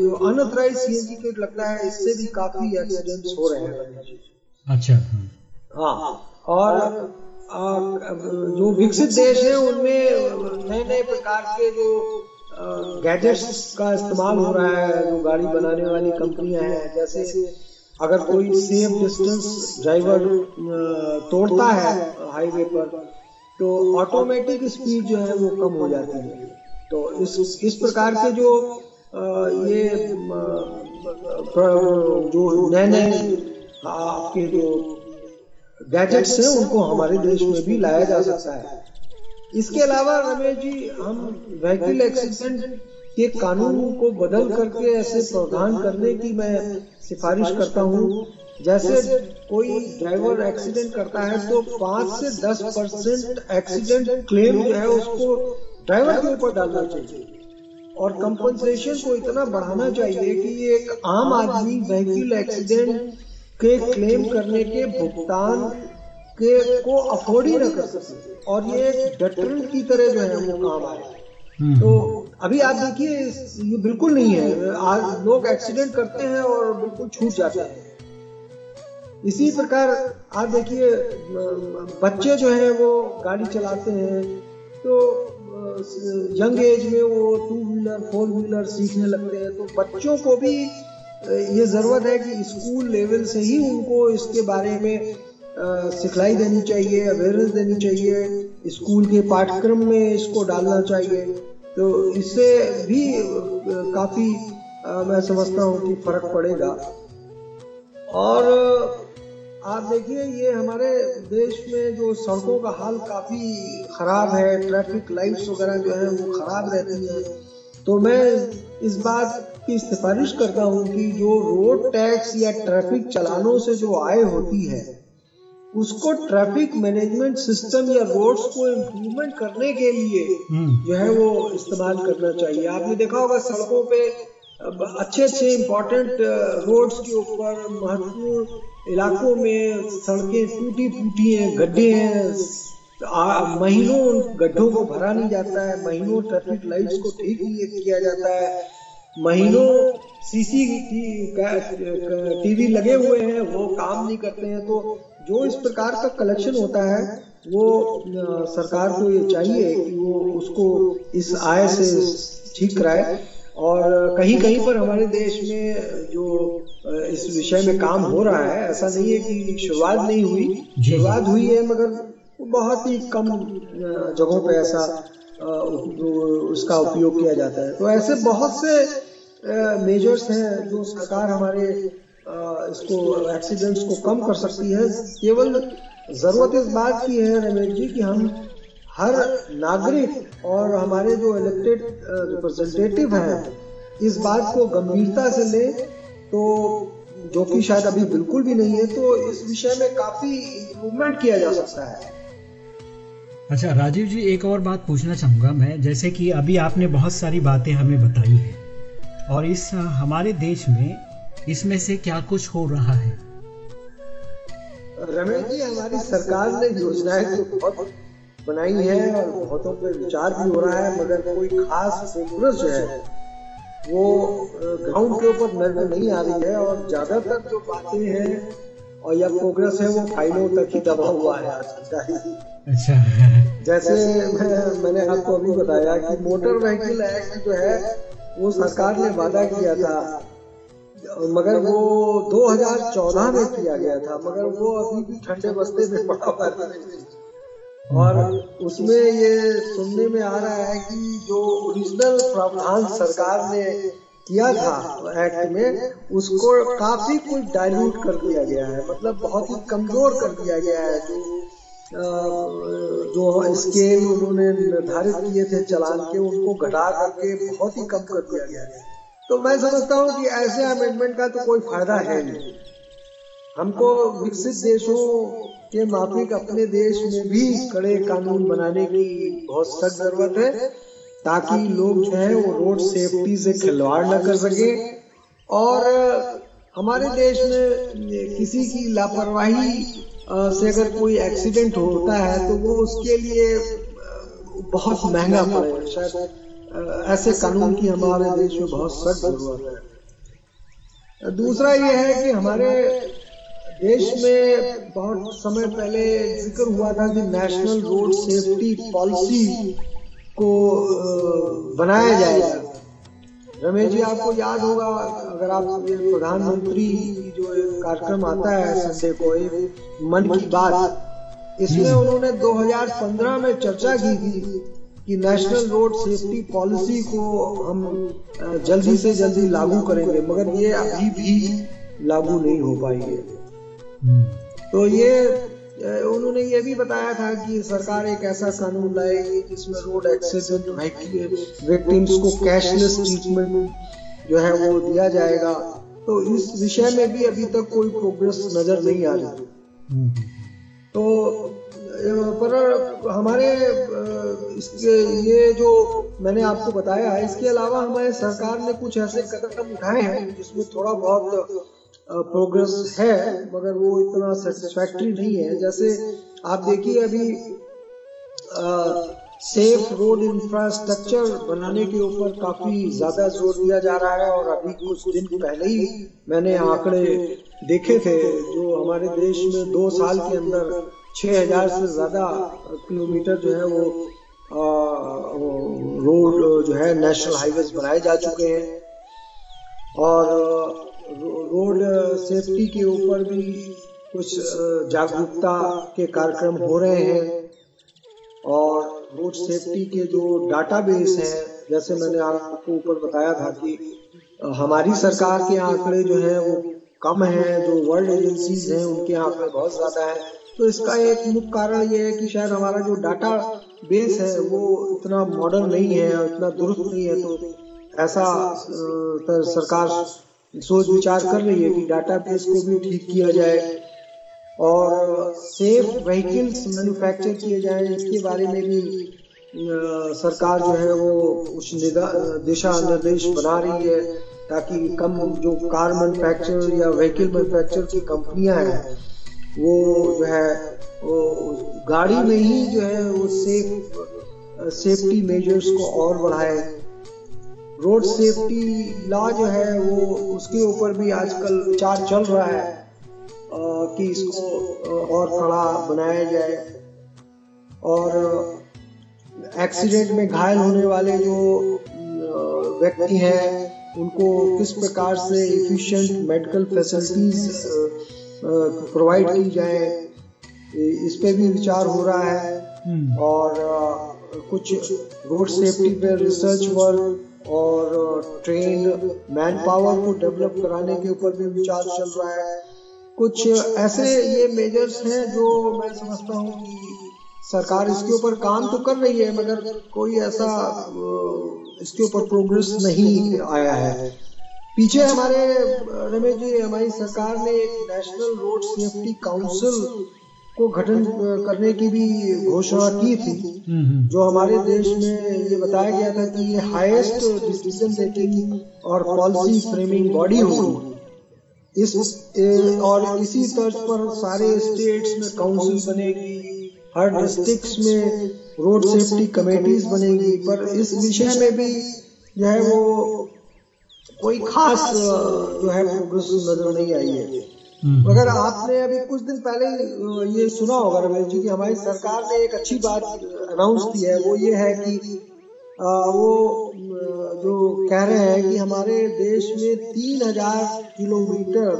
जो अनऑथराइज सीएनजी किट लगता है इससे भी काफ़ी एक्सीडेंट्स हो रहे हैं। अच्छा। हाँ। और जो विकसित देश हैं उनमें नए नए प्रकार के जो गैजेट्स का इस्तेमाल हो रहा है, जो गाड़ी बनाने वाली कंपनियाँ हैं, जैसे अगर कोई सेफ़ डिस्टेंस ड्राइवर तोड़ता है हाईवे पर तो ऑटोमेटिक स्पीड जो है वो कम हो जाती है। तो इस इस प्रकार के जो ये जो नए नए आपके जो गैजेट्स हैं, उनको हमारे देश में भी लाया जा सकता है। इसके अलावा रमेश जी, हम व्हीकल एक्सीडेंट के कानून को बदल करके ऐसे प्रावधान करने की मैं सिफारिश करता हूँ। जैसे कोई ड्राइवर एक्सीडेंट करता है तो पाँच से दस परसेंट एक्सीडेंट क्लेम जो है उसको ड्राइवर के ऊपर डालना चाहिए। और कंपनसेशन को इतना बढ़ाना चाहिए कि एक आम आदमी व्हीकल एक्सीडेंट के क्लेम करने के भुगतान के को अफोर्ड ही न कर सके और ये डेटरेंट की तरह जो है वो काम आए। हम्म। तो अभी आप देखिए ये बिल्कुल नहीं है। आज लोग एक्सीडेंट करते हैं और बिल्कुल छूट जाते हैं। इसी प्रकार आप देखिए बच्चे जो है वो गाड़ी चलाते हैं। तो यंग एज में वो टू व्हीलर फोर व्हीलर सीखने लगते हैं। तो बच्चों को भी ये ज़रूरत है कि स्कूल लेवल से ही उनको इसके बारे में सिखलाई देनी चाहिए, अवेयरनेस देनी चाहिए, स्कूल के पाठ्यक्रम में इसको डालना चाहिए। तो इससे भी काफ़ी मैं समझता हूँ कि फ़र्क पड़ेगा। और आप देखिए, ये हमारे देश में जो सड़कों का हाल काफ़ी खराब है, ट्रैफ़िक लाइट्स वगैरह जो है, वो खराब रहती हैं। तो मैं इस बात की सिफारिश करता हूँ कि जो रोड टैक्स या ट्रैफ़िक चलानों से जो आय होती है उसको ट्रैफ़िक मैनेजमेंट सिस्टम या रोड्स को इम्प्रूवमेंट करने के लिए हम्म। जो है वो इस्तेमाल करना चाहिए। आपने देखा होगा सड़कों पे अच्छे अच्छे इम्पोर्टेंट रोड्स के ऊपर महत्वपूर्ण इलाकों में सड़कें टूटी फूटी हैं गड्ढे हैं। महीनों गड्ढों को भरा नहीं जाता है महीनों ट्रैफ़िक लाइट्स को ठीक नहीं किया जाता है। महीनों सीसी टीवी लगे हुए हैं वो काम नहीं करते हैं तो जो इस प्रकार का कलेक्शन होता है वो सरकार को ये चाहिए कि वो उसको इस आय से ठीक कराए। और कहीं कहीं पर हमारे देश में जो इस विषय में काम हो रहा है ऐसा नहीं है कि शुरुआत नहीं हुई। शुरुआत हुई है मगर बहुत ही कम जगहों पर ऐसा उसका उपयोग किया जाता है। तो ऐसे बहुत से मेजर्स हैं जो सरकार हमारे इसको एक्सीडेंट्स को कम कर सकती है। केवल ज़रूरत इस बात की है, रमेश जी, कि हम हर नागरिक और हमारे जो इलेक्टेड रिप्रेजेंटेटिव हैं, इस बात को गंभीरता से ले। तो जो कि शायद अभी बिल्कुल भी नहीं है तो इस विषय में काफ़ी इम्प्रूवमेंट किया जा सकता है। अच्छा राजीव जी, एक और बात पूछना चाहूँगा मैं। जैसे कि अभी आपने बहुत सारी बातें हमें बताई हैं। और इस, हमारे देश में इसमें से क्या कुछ हो रहा है? रमेश जी हमारी सरकार ने योजनाएँ तो बहुत बनाई है और बहुतों पर विचार भी हो रहा है मगर कोई खास फोकस जो है वो ग्राउंड के ऊपर नज़र नहीं आ रही है और ज़्यादातर जो बातें हैं और या प्रोग्रेस है वो फाइलों तक ही दबा हुआ है आज अच्छा। जैसे मैं, मैंने आपको अभी बताया कि मोटर व्हीकल एक्ट जो है वो सरकार ने वादा किया था मगर वो 2014 में किया गया था, मगर वो अभी भी ठंडे बस्ते में पड़ा हुआ था और उसमें ये सुनने में आ रहा है कि जो ओरिजिनल प्रावधान सरकार ने किया था एक्ट में, उसको काफ़ी कुछ डाइल्यूट कर दिया गया है। मतलब बहुत ही कमज़ोर कर दिया गया है। जो जो स्केल उन्होंने निर्धारित किए थे, चलान के, उनको घटा करके बहुत ही कम कर दिया गया तो मैं समझता हूँ कि ऐसे अमेंडमेंट का तो कोई फ़ायदा है नहीं। हमको विकसित देशों के माफिक अपने देश में भी कड़े कानून बनाने की बहुत सख्त ज़रूरत है, ताकि लोग जो है वो रोड सेफ्टी से खिलवाड़ न कर सके। और, हमारे देश में किसी की लापरवाही से अगर कोई एक्सीडेंट होता है तो वो उसके लिए बहुत महँगा पड़ेगा। शायद ऐसे कानून की हमारे देश में बहुत सख्त ज़रूरत है। दूसरा ये है कि हमारे देश में बहुत समय पहले ज़िक्र हुआ था कि नेशनल रोड सेफ्टी पॉलिसी को बनाया जाएगा रमेश जी आपको याद होगा अगर आप प्रधानमंत्री जो कार्यक्रम आता है संडे को एक मन की बात। इसमें उन्होंने 2015 में चर्चा की थी। कि नेशनल रोड सेफ्टी पॉलिसी को हम जल्दी से जल्दी लागू करेंगे मगर ये अभी भी लागू नहीं हो पाई है हम्म। तो ये उन्होंने ये भी बताया था कि सरकार एक ऐसा कानून लाएगी जिसमें रोड एक्सीडेंट विक्टिम्स को कैशलेस ट्रीटमेंट जो है वो दिया जाएगा। तो इस विषय में भी अभी तक कोई प्रोग्रेस नज़र नहीं आ रही। तो पर हमारे इसके, ये जो मैंने आपको बताया है, इसके अलावा हमारे सरकार ने कुछ ऐसे कदम उठाए हैं जिसमें थोड़ा बहुत प्रोग्रेस है, मगर वो इतना सेटिस्फैक्ट्री नहीं है। जैसे आप देखिए अभी सेफ़ रोड इंफ्रास्ट्रक्चर बनाने के ऊपर काफ़ी ज़्यादा ज़ोर दिया जा रहा है, और अभी कुछ दिन पहले ही मैंने आंकड़े देखे थे, जो हमारे देश में दो साल के अंदर 6000 से ज़्यादा किलोमीटर जो है वो, रोड जो है नेशनल हाईवे बनाए जा चुके हैं। और रोड सेफ्टी के ऊपर भी कुछ जागरूकता के कार्यक्रम हो रहे हैं। और रोड सेफ्टी के जो डाटाबेस हैं जैसे मैंने आपको ऊपर बताया था कि हमारी सरकार के आंकड़े जो हैं वो कम हैं जो वर्ल्ड एजेंसीज हैं उनके आंकड़े बहुत ज़्यादा हैं। तो इसका एक मुख्य कारण ये है कि शायद हमारा जो डाटा बेस है, वो इतना मॉडर्न नहीं है और इतना दुरुस्त नहीं है तो ऐसा सरकार सोच विचार कर रही है कि डाटा बेस को भी ठीक किया जाए और सेफ़ व्हीकल्स मैन्युफैक्चर किए जाए। इसके बारे में भी सरकार जो है वो कुछ दिशा निर्देश बना रही है ताकि कम, जो कार मैन्युफैक्चर या व्हीकल मैन्युफैक्चर की कंपनियाँ हैं वो जो है, वो गाड़ी में ही जो है वो सेफ़ सेफ्टी मेजर्स को और बढ़ाए। रोड सेफ्टी लॉ जो है वो उसके ऊपर भी आजकल विचार चल रहा है कि इसको और कड़ा बनाया जाए। और एक्सीडेंट में घायल होने वाले जो व्यक्ति हैं, उनको किस प्रकार से इफिशिएंट मेडिकल फैसिलिटीज़ प्रोवाइड की जाए। इस पे भी विचार हो रहा है। हम्म, और कुछ रोड सेफ्टी पे रिसर्च वर्क और ट्रेन मैन पावर को डेवलप कराने के ऊपर भी विचार चल रहा है। कुछ ऐसे ये मेजर्स हैं जो मैं समझता हूँ कि सरकार इसके ऊपर काम तो कर रही है मगर कोई ऐसा इसके ऊपर प्रोग्रेस नहीं आया है। पीछे हमारे रमेश जी हमारी सरकार ने एक नेशनल रोड सेफ्टी काउंसिल को गठन करने की भी घोषणा की थी। हम्म, हम्म, जो हमारे देश में ये बताया गया था कि ये हाईएस्ट डिसीज़न मेकिंग और पॉलिसी फ्रेमिंग बॉडी होगी। इस और इसी तर्ज पर सारे स्टेट्स में काउंसिल बनेगी हर डिस्ट्रिक्ट्स में रोड सेफ्टी कमेटीज बनेगी। पर इस विषय में भी जो है वो कोई खास जो है प्रोग्रेस नज़र नहीं आई है। हम्म, मगर आपने अभी कुछ दिन पहले ये सुना होगा रमेश जी कि हमारी सरकार ने एक अच्छी बात अनाउंस की है। वो ये है कि वो जो कह रहे हैं कि हमारे देश में तीन हज़ार किलोमीटर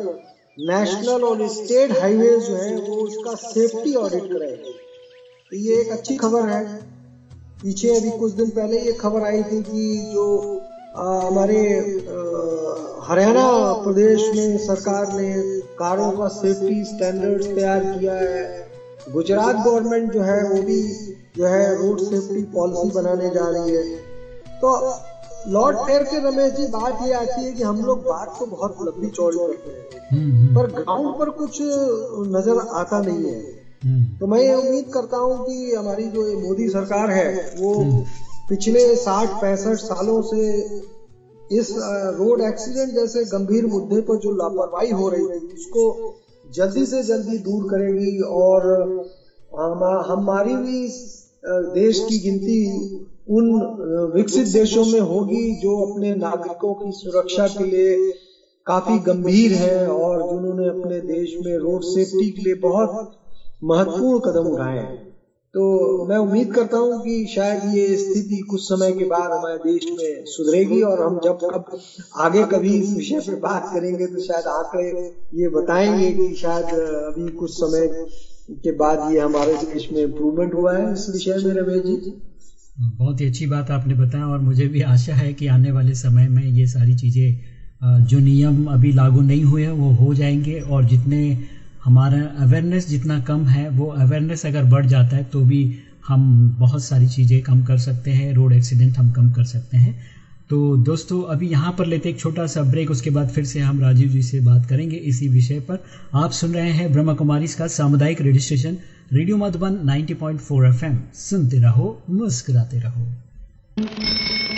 नेशनल और स्टेट हाईवे जो है वो उसका सेफ्टी ऑडिट करेंगे तो ये एक अच्छी खबर है। पीछे अभी कुछ दिन पहले ये खबर आई थी कि जो हमारे हरियाणा प्रदेश में सरकार ने कारों का सेफ्टी स्टैंडर्ड्स तैयार किया है। गुजरात गवर्नमेंट जो है वो भी जो है रोड सेफ्टी पॉलिसी बनाने जा रही है। तो लॉर्ड फेयर के रमेश जी बात ये आती है कि हम लोग बात तो बहुत लंबी चौड़ी करते हैं। हम्म, हम्म, पर ग्राउंड पर कुछ नज़र आता नहीं है। हम्म, तो मैं ये उम्मीद करता हूँ कि हमारी जो मोदी सरकार है वो पिछले साठ पैंसठ सालों से इस रोड एक्सीडेंट जैसे गंभीर मुद्दे पर जो लापरवाही हो रही है, उसको जल्दी से जल्दी दूर करेगी और हमारी भी देश की गिनती उन विकसित देशों में होगी जो अपने नागरिकों की सुरक्षा के लिए काफ़ी गंभीर है और जिन्होंने अपने देश में रोड सेफ्टी के लिए बहुत महत्वपूर्ण कदम उठाए हैं। तो मैं उम्मीद करता हूँ कि शायद ये स्थिति कुछ समय के बाद हमारे देश में सुधरेगी और हम जब कब आगे कभी इस विषय पे बात करेंगे तो शायद आंकड़े ये बताएँगे कि शायद अभी कुछ समय के बाद ये हमारे देश में इम्प्रूवमेंट हुआ है इस विषय में, रमेश जी? बहुत ही अच्छी बात आपने बताया और मुझे भी आशा है कि आने वाले समय में ये सारी चीज़ें जो नियम अभी लागू नहीं हुए हैं, वो हो जाएँगे और जितने हमारा अवेयरनेस जितना कम है, वो अवेयरनेस अगर बढ़ जाता है तो भी हम बहुत सारी चीज़ें कम कर सकते हैं रोड एक्सीडेंट हम कम कर सकते हैं। तो दोस्तों, अभी यहाँ पर लेते एक छोटा सा ब्रेक उसके बाद फिर से हम राजीव जी से बात करेंगे इसी विषय पर। आप सुन रहे हैं ब्रह्मा कुमारी का सामुदायिक radio station radio Madhuban 90.4 FM सुनते रहो, मुस्कुराते रहो।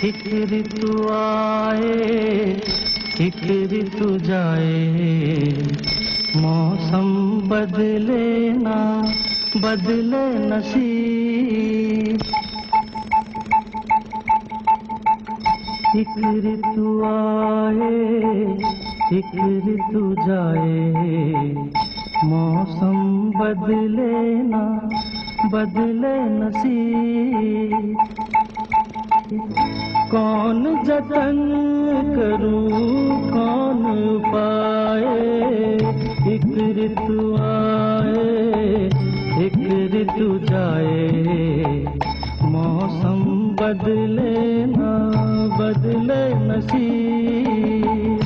एक ऋतु आए एक ऋतु जाए। मौसम बदले ना, बदले नसीब। एक ऋतु आए, एक ऋतु जाए। मौसम बदले ना, बदले नसीब। कौन जतन करूँ, कौन पाए? एक ऋतु आए, एक ऋतु जाए। मौसम बदले ना, बदले नसीब।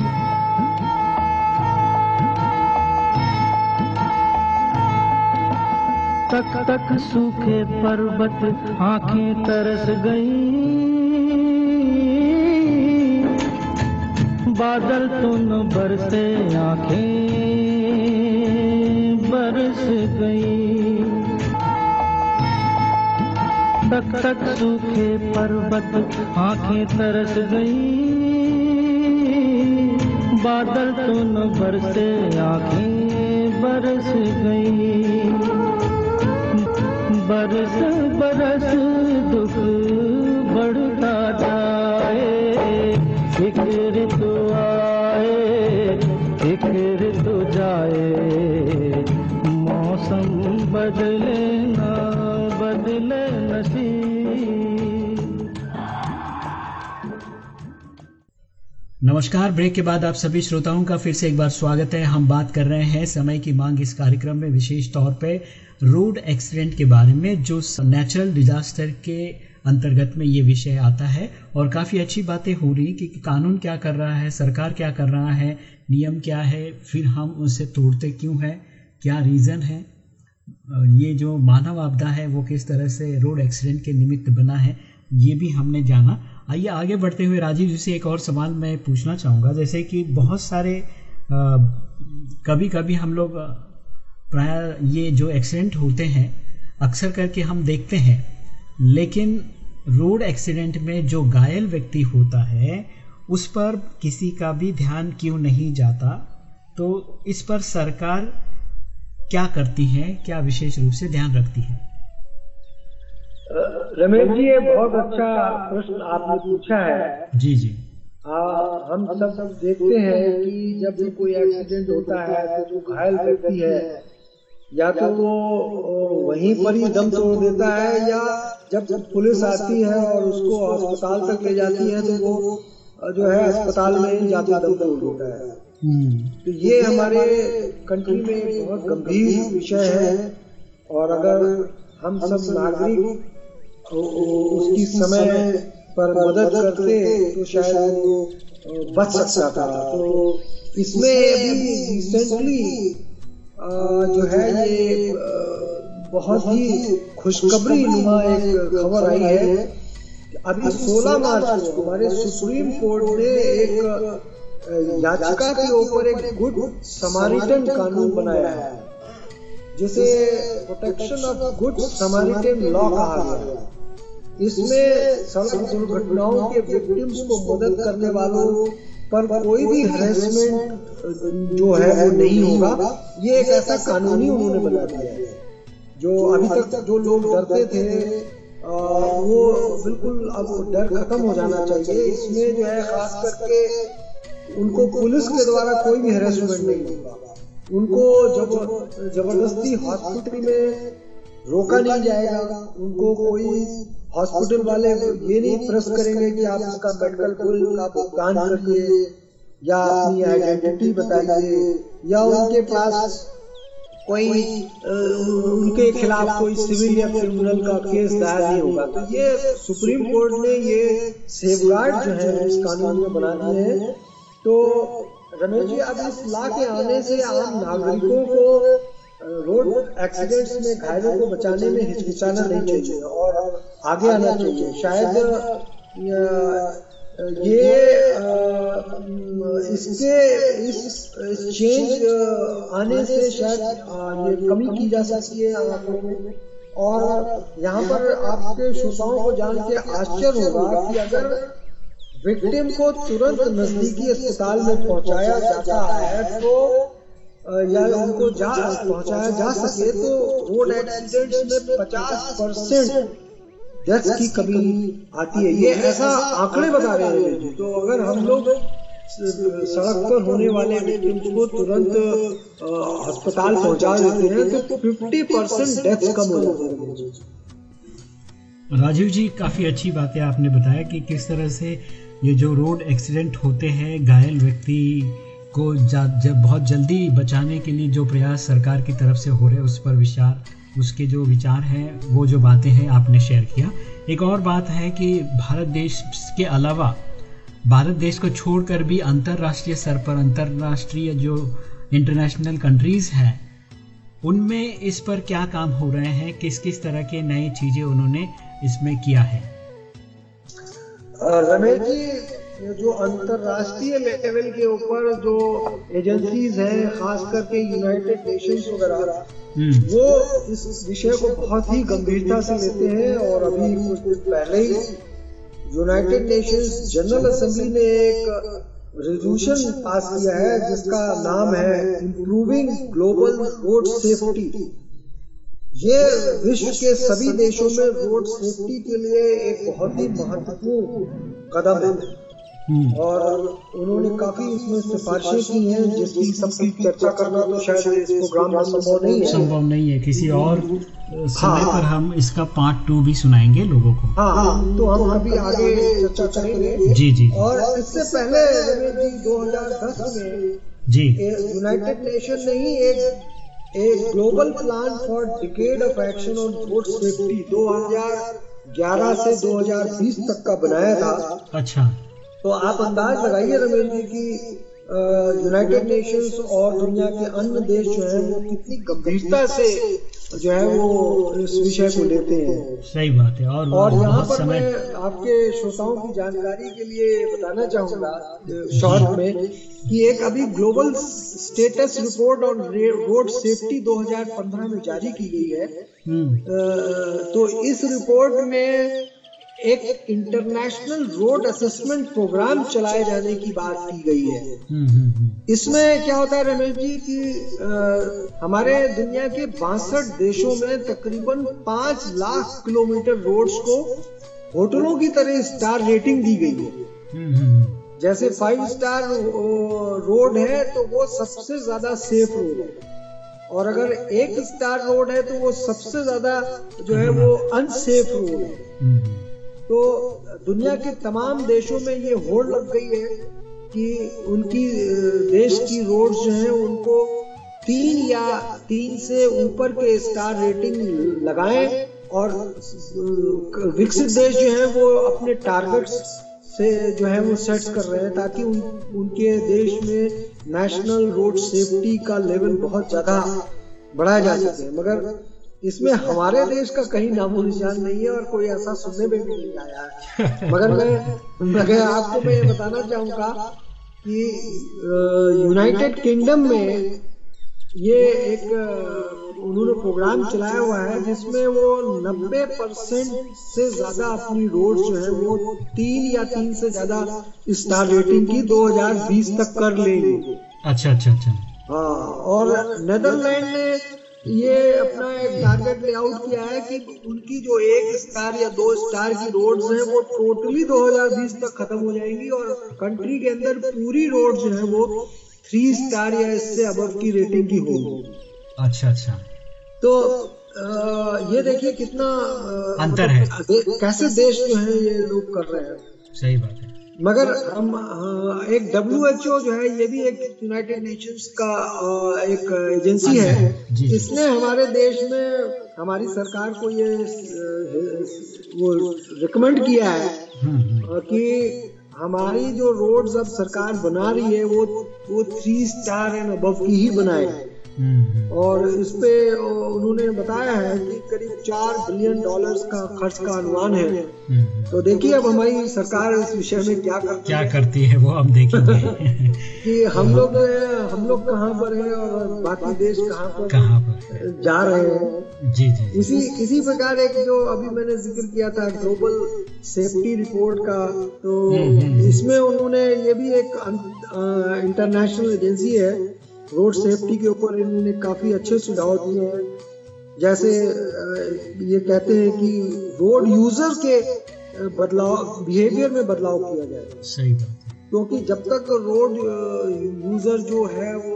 तक तक सूखे पर्वत आँखें तरस गई। बादल तो न बरसे आँखें। बरस गई। तक तक सूखे पर्वत आँखें तरस गई। बादल तो न बरसे, आँखें बरस गई। बरस बरस दुख नमस्कार। ब्रेक के बाद आप सभी श्रोताओं का फिर से एक बार स्वागत है। हम बात कर रहे हैं समय की मांग इस कार्यक्रम में विशेष तौर पे रोड एक्सीडेंट के बारे में, जो नेचुरल डिजास्टर के अंतर्गत में ये विषय आता है। और काफ़ी अच्छी बातें हो रही कि कानून क्या कर रहा है, सरकार क्या कर रहा है, नियम क्या है, फिर हम उसे तोड़ते क्यों हैं, क्या रीज़न है, ये जो मानव आपदा है वो किस तरह से रोड एक्सीडेंट के निमित्त बना है, ये भी हमने जाना। आइए आगे बढ़ते हुए राजीव जी से एक और सवाल मैं पूछना चाहूँगा। जैसे कि बहुत सारे आ, कभी कभी हम लोग प्राय ये जो एक्सीडेंट होते हैं अक्सर करके हम देखते हैं लेकिन रोड एक्सीडेंट में जो घायल व्यक्ति होता है उस पर किसी का भी ध्यान क्यों नहीं जाता? तो इस पर सरकार क्या करती है? क्या विशेष रूप से ध्यान रखती है? रमेश जी ये बहुत अच्छा प्रश्न आपने पूछा है। जी जी। आ, हम सब सब देखते हैं कि जब भी कोई एक्सीडेंट होता है तो जो घायल व्यक्ति है। या तो वो वहीं पर ही दम तोड़ देता है या जब जब पुलिस आती है और उसको अस्पताल तक ले जाती है तो वो जो है अस्पताल में ही जाता दम तोड़ देता है। तो ये हमारे कंट्री में बहुत गंभीर विषय है। और अगर हम सब नागरिक उसकी समय पर मदद करते तो शायद वो बच सकता था। तो इसमें अभी रिसेंटली जो है ये बहुत ही खुशखबरी नुमा एक खबर आई है। अभी 16 मार्च को हमारे सुप्रीम कोर्ट ने एक याचिका के ऊपर एक गुड समारिटन कानून बनाया है। जिसे protection of good Samaritan law कहा गया है। इसमें सड़क दुर्घटनाओं के विक्टिम्स को मदद करने वालों पर कोई भी हरेसमेंट जो है वो नहीं होगा। ये एक ऐसा कानूनी उन्होंने बना दिया है। जो अभी तक जो लोग डरते थे आ, वो बिल्कुल अब डर खत्म हो जाना चाहिए। इसमें जो है खास करके उनको पुलिस के द्वारा कोई भी हरेसमेंट नहीं होगा। उनको जब ज़बरदस्ती हॉस्पिटल में रोका नहीं जाएगा, उनको कोई हॉस्पिटल वाले ये नहीं प्रेस करेंगे कि आप इसका मेडिकल बिल का भुगतान करिए या अपनी आइडेंटिटी बताइए या उनके पास कोई उनके खिलाफ कोई सिविल या क्रिमिनल का केस दायर नहीं होगा। तो ये सुप्रीम कोर्ट ने ये सेफगार्ड जो है, इस कानून में बना दिए हैं। तो रमेश जी, अब इस ला के आने से आम नागरिकों को रोड एक्सीडेंट्स में घायलों को बचाने में हिचकिचाना नहीं चाहिए और आगे आना चाहिए। शायद ये इसके इस चेंज आने से शायद ये कमी की जा सकती है आंकड़ों में। और यहाँ पर आपके श्रोताओं को जान के आश्चर्य होगा कि अगर विक्टिम को तुरंत नजदीकी अस्पताल में पहुँचाया जाता है तो या उनको जा पहुँचाया जा सके तो रोड एक्सीडेंट्स में 50 परसेंट डेथ की कमी आती है। ये ऐसा आंकड़े बता रहे हैं। तो अगर हम लोग सड़क पर होने वाले विक्टिम्स को तुरंत अस्पताल पहुँचा देते हैं तो 50 परसेंट डेथ कम हो जाती है। राजीव जी काफ़ी अच्छी बात है आपने बताया कि किस तरह से ये जो रोड एक्सीडेंट होते हैं घायल व्यक्ति को जब बहुत जल्दी बचाने के लिए जो प्रयास सरकार की तरफ़ से हो रहे उस पर विचार, उसके जो विचार हैं, वो जो बातें हैं, आपने शेयर किया। एक और बात है कि भारत देश के अलावा, भारत देश को छोड़कर भी अंतर्राष्ट्रीय स्तर पर, अंतर्राष्ट्रीय जो इंटरनेशनल कंट्रीज़ हैं, उनमें इस पर क्या काम हो रहे हैं किस किस तरह के नई चीज़ें उन्होंने इसमें किया है? रमेश जी जो अंतरराष्ट्रीय लेवल के ऊपर जो एजेंसीज हैं खास करके यूनाइटेड नेशंस वगैरह वो इस विषय को बहुत ही गंभीरता से लेते हैं और अभी कुछ दिन पहले ही यूनाइटेड नेशंस जनरल असेंबली ने एक रेजोल्यूशन पास किया है जिसका नाम है इम्प्रूविंग ग्लोबल रोड सेफ्टी ये विश्व के सभी देशों में रोड सेफ्टी के लिए एक बहुत ही महत्वपूर्ण कदम है। हम्म, और उन्होंने काफ़ी इसमें सिफारिशें की हैं जिसकी सबकी चर्चा करना तो शायद इस प्रोग्राम में संभव नहीं है। संभव नहीं है किसी और अ, समय हाँ। पर हम इसका पार्ट टू भी सुनाएँगे लोगों को। हाँ हाँ तो हम अभी आगे चर्चा करेंगे। जी जी। और इससे पहले दो हज़ार दस में जी। यूनाइटेड नेशन ने ही एक एक global plan for decade of action on road safety 2011 से 2020 तक का बनाया था। अच्छा। तो आप अंदाज लगाइए रमेश जी की यूनाइटेड नेशंस और दुनिया के अन्य देश जो है वो कितनी गंभीरता से जो है वो इस विषय को लेते हैं? सही बात है और, और यहाँ पर समय मैं आपके श्रोताओं की जानकारी के लिए बताना चाहूँगा शॉर्ट में कि एक अभी global status report on road safety 2015 में जारी की गई है। हम्म, तो इस रिपोर्ट में एक इंटरनेशनल रोड असेसमेंट प्रोग्राम चलाए जाने की बात की गई है। हम्म, हम्म, हम्म, इसमें क्या होता है रमेश जी कि अ, हमारे दुनिया के बासठ देशों में तकरीबन पाँच लाख किलोमीटर रोड्स को होटलों की तरह स्टार रेटिंग दी गई है। जैसे फाइव स्टार रोड है तो वो सबसे ज़्यादा सेफ़ रोड है। और अगर एक स्टार रोड है तो वो सबसे ज़्यादा जो है वो अनसेफ रोड है। तो दुनिया के तमाम देशों में ये होड़ लग गई है कि उनकी देश की रोड्स जो हैं उनको तीन या तीन से ऊपर के स्टार रेटिंग लगाएँ और विकसित देश जो हैं वो अपने टारगेट्स से जो है वो सेट कर रहे हैं ताकि उन, उनके देश में नेशनल रोड सेफ्टी का लेवल बहुत ज़्यादा बढ़ाया जा सके। मगर इसमें हमारे देश का कहीं नामो निशान नहीं है और कोई ऐसा सुनने में भी नहीं आया है। मगर मैं मगर आपको मैं ये बताना चाहूँगा कि यूनाइटेड किंगडम में ये एक उन्होंने प्रोग्राम चलाया हुआ है जिसमें वो 90 परसेंट से ज़्यादा अपनी रोड जो है वो तीन या तीन से ज़्यादा स्टार रेटिंग की 2020 तक कर लेंगे। अच्छा अच्छा अच्छा। हाँ और नेदरलैंड ने ये अपना एक टारगेट ले आउट किया है कि उनकी जो एक स्टार या दो स्टार की रोड्स हैं वो टोटली 2020 तक खत्म हो जाएँगी और कंट्री के अंदर पूरी रोड जो है वो थ्री स्टार या इससे अब की रेटिंग की होगी। अच्छा अच्छा। तो अ, ये देखिए कितना अंतर है। दे- कैसे देश जो है ये लोग कर रहे हैं। सही बात है। मगर हम एक डब्ल्यू एच ओ जो है ये भी एक यूनाइटेड नेशंस का एक एजेंसी है। जी। इसने हमारे देश में हमारी सरकार को ये वो रिकमेंड किया है हम्म, हम्म, कि हमारी जो रोड्स अब सरकार बना रही है वो वो थ्री स्टार एंड अबव की ही बनाए। और इस पे उन्होंने बताया है कि करीब चार बिलियन डॉलर्स का खर्च का अनुमान है हम्म, हम्म। तो देखिए अब हमारी सरकार इस विषय में क्या करती क्या है करती है वो हम देखेंगे कि हम लोग हम लोग कहाँ पर हैं और बाकी देश कहाँ पर कहाँ पर जा रहे हैं जी जी। इसी इसी प्रकार एक जो अभी मैंने ज़िक्र किया था ग्लोबल सेफ्टी रिपोर्ट का तो हम्म, हम्म। इसमें उन्होंने ये भी एक इंटरनेशनल एजेंसी है रोड सेफ्टी के ऊपर इन्होंने काफ़ी अच्छे सुझाव दिए हैं। जैसे ये कहते हैं कि रोड यूज़र के बदलाव बिहेवियर में बदलाव किया जाए। सही बात क्योंकि जब तक रोड यूज़र जो है वो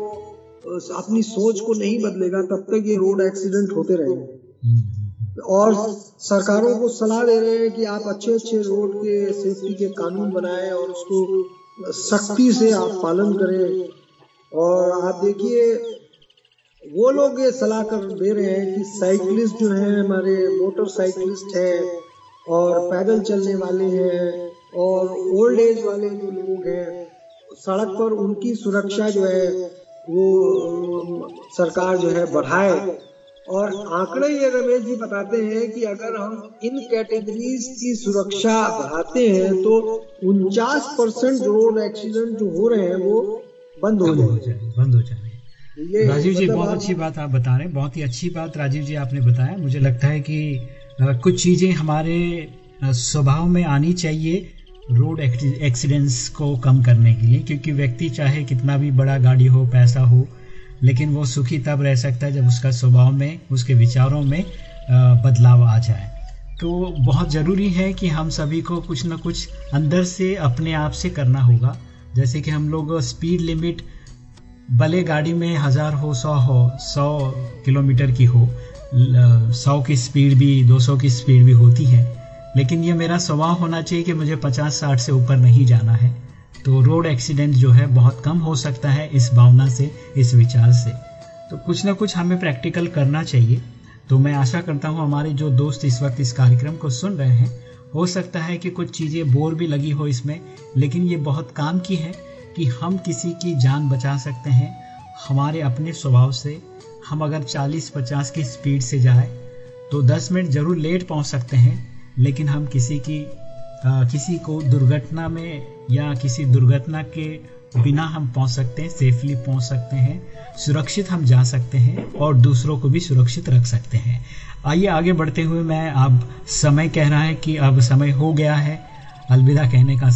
अपनी सोच को नहीं बदलेगा तब तक ये रोड एक्सीडेंट होते रहेंगे। हम्म, और सरकारों को सलाह दे रहे हैं कि आप अच्छे अच्छे रोड के सेफ्टी के कानून बनाएँ और उसको सख्ती से आप पालन करें। और आप देखिए, वो लोग ये सलाह कर दे रहे हैं कि साइकिलिस्ट जो हैं, हमारे मोटर साइकिलिस्ट हैं और पैदल चलने वाले हैं और ओल्ड एज वाले जो लोग हैं, सड़क पर उनकी सुरक्षा जो है, वो सरकार जो है बढ़ाए। और आंकड़े ये रमेश जी बताते हैं कि अगर हम इन कैटेगरीज की सुरक्षा बढ़ाते हैं तो उनचास परसेंट रोड एक्सीडेंट जो हो रहे हैं, वो बंद हो जाए बंद हो जाए राजीव जी मतलब बहुत अच्छी बात आप बता रहे हैं बहुत ही अच्छी बात राजीव जी आपने बताया। मुझे लगता है कि कुछ चीज़ें हमारे स्वभाव में आनी चाहिए रोड एक्सीडेंट्स को कम करने के लिए क्योंकि व्यक्ति चाहे कितना भी बड़ा गाड़ी हो पैसा हो लेकिन वो सुखी तब रह सकता है जब उसका स्वभाव में उसके विचारों में बदलाव आ जाए। तो बहुत ज़रूरी है कि हम सभी को कुछ ना कुछ अंदर से अपने आप से करना होगा। जैसे कि हम लोग स्पीड लिमिट भले गाड़ी में हज़ार हो, सौ हो, सौ किलोमीटर की हो, सौ की स्पीड भी, दो सौ की स्पीड भी होती है। लेकिन ये मेरा स्वभाव होना चाहिए कि मुझे पचास, साठ से ऊपर नहीं जाना है। तो रोड एक्सीडेंट जो है बहुत कम हो सकता है इस भावना से, इस विचार से। तो कुछ ना कुछ हमें प्रैक्टिकल करना चाहिए। तो मैं आशा करता हूँ हमारे जो दोस्त इस वक्त इस कार्यक्रम को सुन रहे हैं हो सकता है कि कुछ चीज़ें बोर भी लगी हो इसमें लेकिन ये बहुत काम की है कि हम किसी की जान बचा सकते हैं हमारे अपने स्वभाव से। हम अगर 40-50 की स्पीड से जाए तो 10 मिनट ज़रूर लेट पहुँच सकते हैं लेकिन हम किसी की आ, किसी को दुर्घटना में या किसी दुर्घटना के बिना हम पहुँच सकते हैं सेफली पहुँच सकते हैं सुरक्षित हम जा सकते हैं और दूसरों को भी सुरक्षित रख सकते हैं। आइए आगे बढ़ते हुए मैं अब समय कह रहा है कि अब समय हो गया है। अलविदा कहने का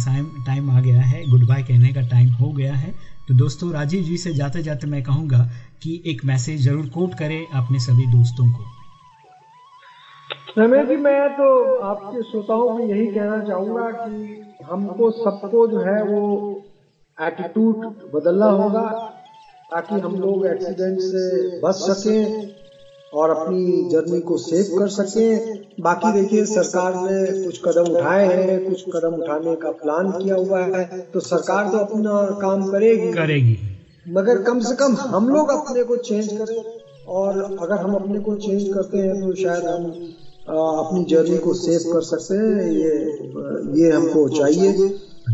टाइम आ गया है। गुड बाय कहने का टाइम हो गया है। तो दोस्तों, राजीव जी से जाते जाते मैं कहूँगा कि एक मैसेज ज़रूर कोट करें अपने सभी दोस्तों को। रमेश जी, मैं तो आपके श्रोताओं को यही कहना चाहूँगा कि हमको सबको जो है वो एटीट्यूड बदलना होगा ताकि हम लोग एक्सीडेंट से बच सकें। और अपनी जर्नी को सेव कर सकें। बाकी देखिए सरकार ने कुछ कदम उठाए हैं कुछ कदम उठाने का प्लान किया हुआ है तो सरकार तो अपना काम करेगी। करेगी। मगर कम से कम हम लोग अपने को चेंज करें। और अगर हम अपने को चेंज करते हैं तो शायद हम अपनी जर्नी को सेव कर सकते हैं। ये ये हमको चाहिए।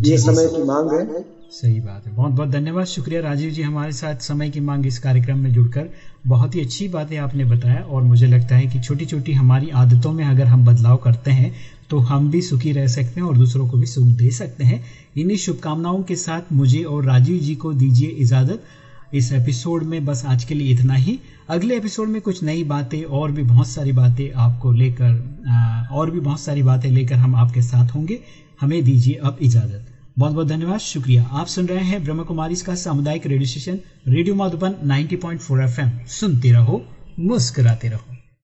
ये समय की मांग है। सही बात है। बहुत बहुत धन्यवाद। शुक्रिया राजीव जी हमारे साथ समय की मांग इस कार्यक्रम में जुड़कर। बहुत ही अच्छी बातें आपने बताया और मुझे लगता है कि छोटी छोटी हमारी आदतों में अगर हम बदलाव करते हैं तो हम भी सुखी रह सकते हैं और दूसरों को भी सुख दे सकते हैं। इन्हीं शुभकामनाओं के साथ मुझे और राजीव जी को दीजिए इजाज़त। इस एपिसोड में बस आज के लिए इतना ही। अगले एपिसोड में कुछ नई बातें और भी बहुत सारी बातें आपको लेकर और भी बहुत सारी बातें लेकर हम आपके साथ होंगे। हमें दीजिए अब इजाज़त। बहुत बहुत धन्यवाद, शुक्रिया। आप सुन रहे हैं ब्रह्म कुमारी का सामुदायिक radio station, radio Madhuban 90.4 FM. सुनते रहो, मुस्कुराते रहो।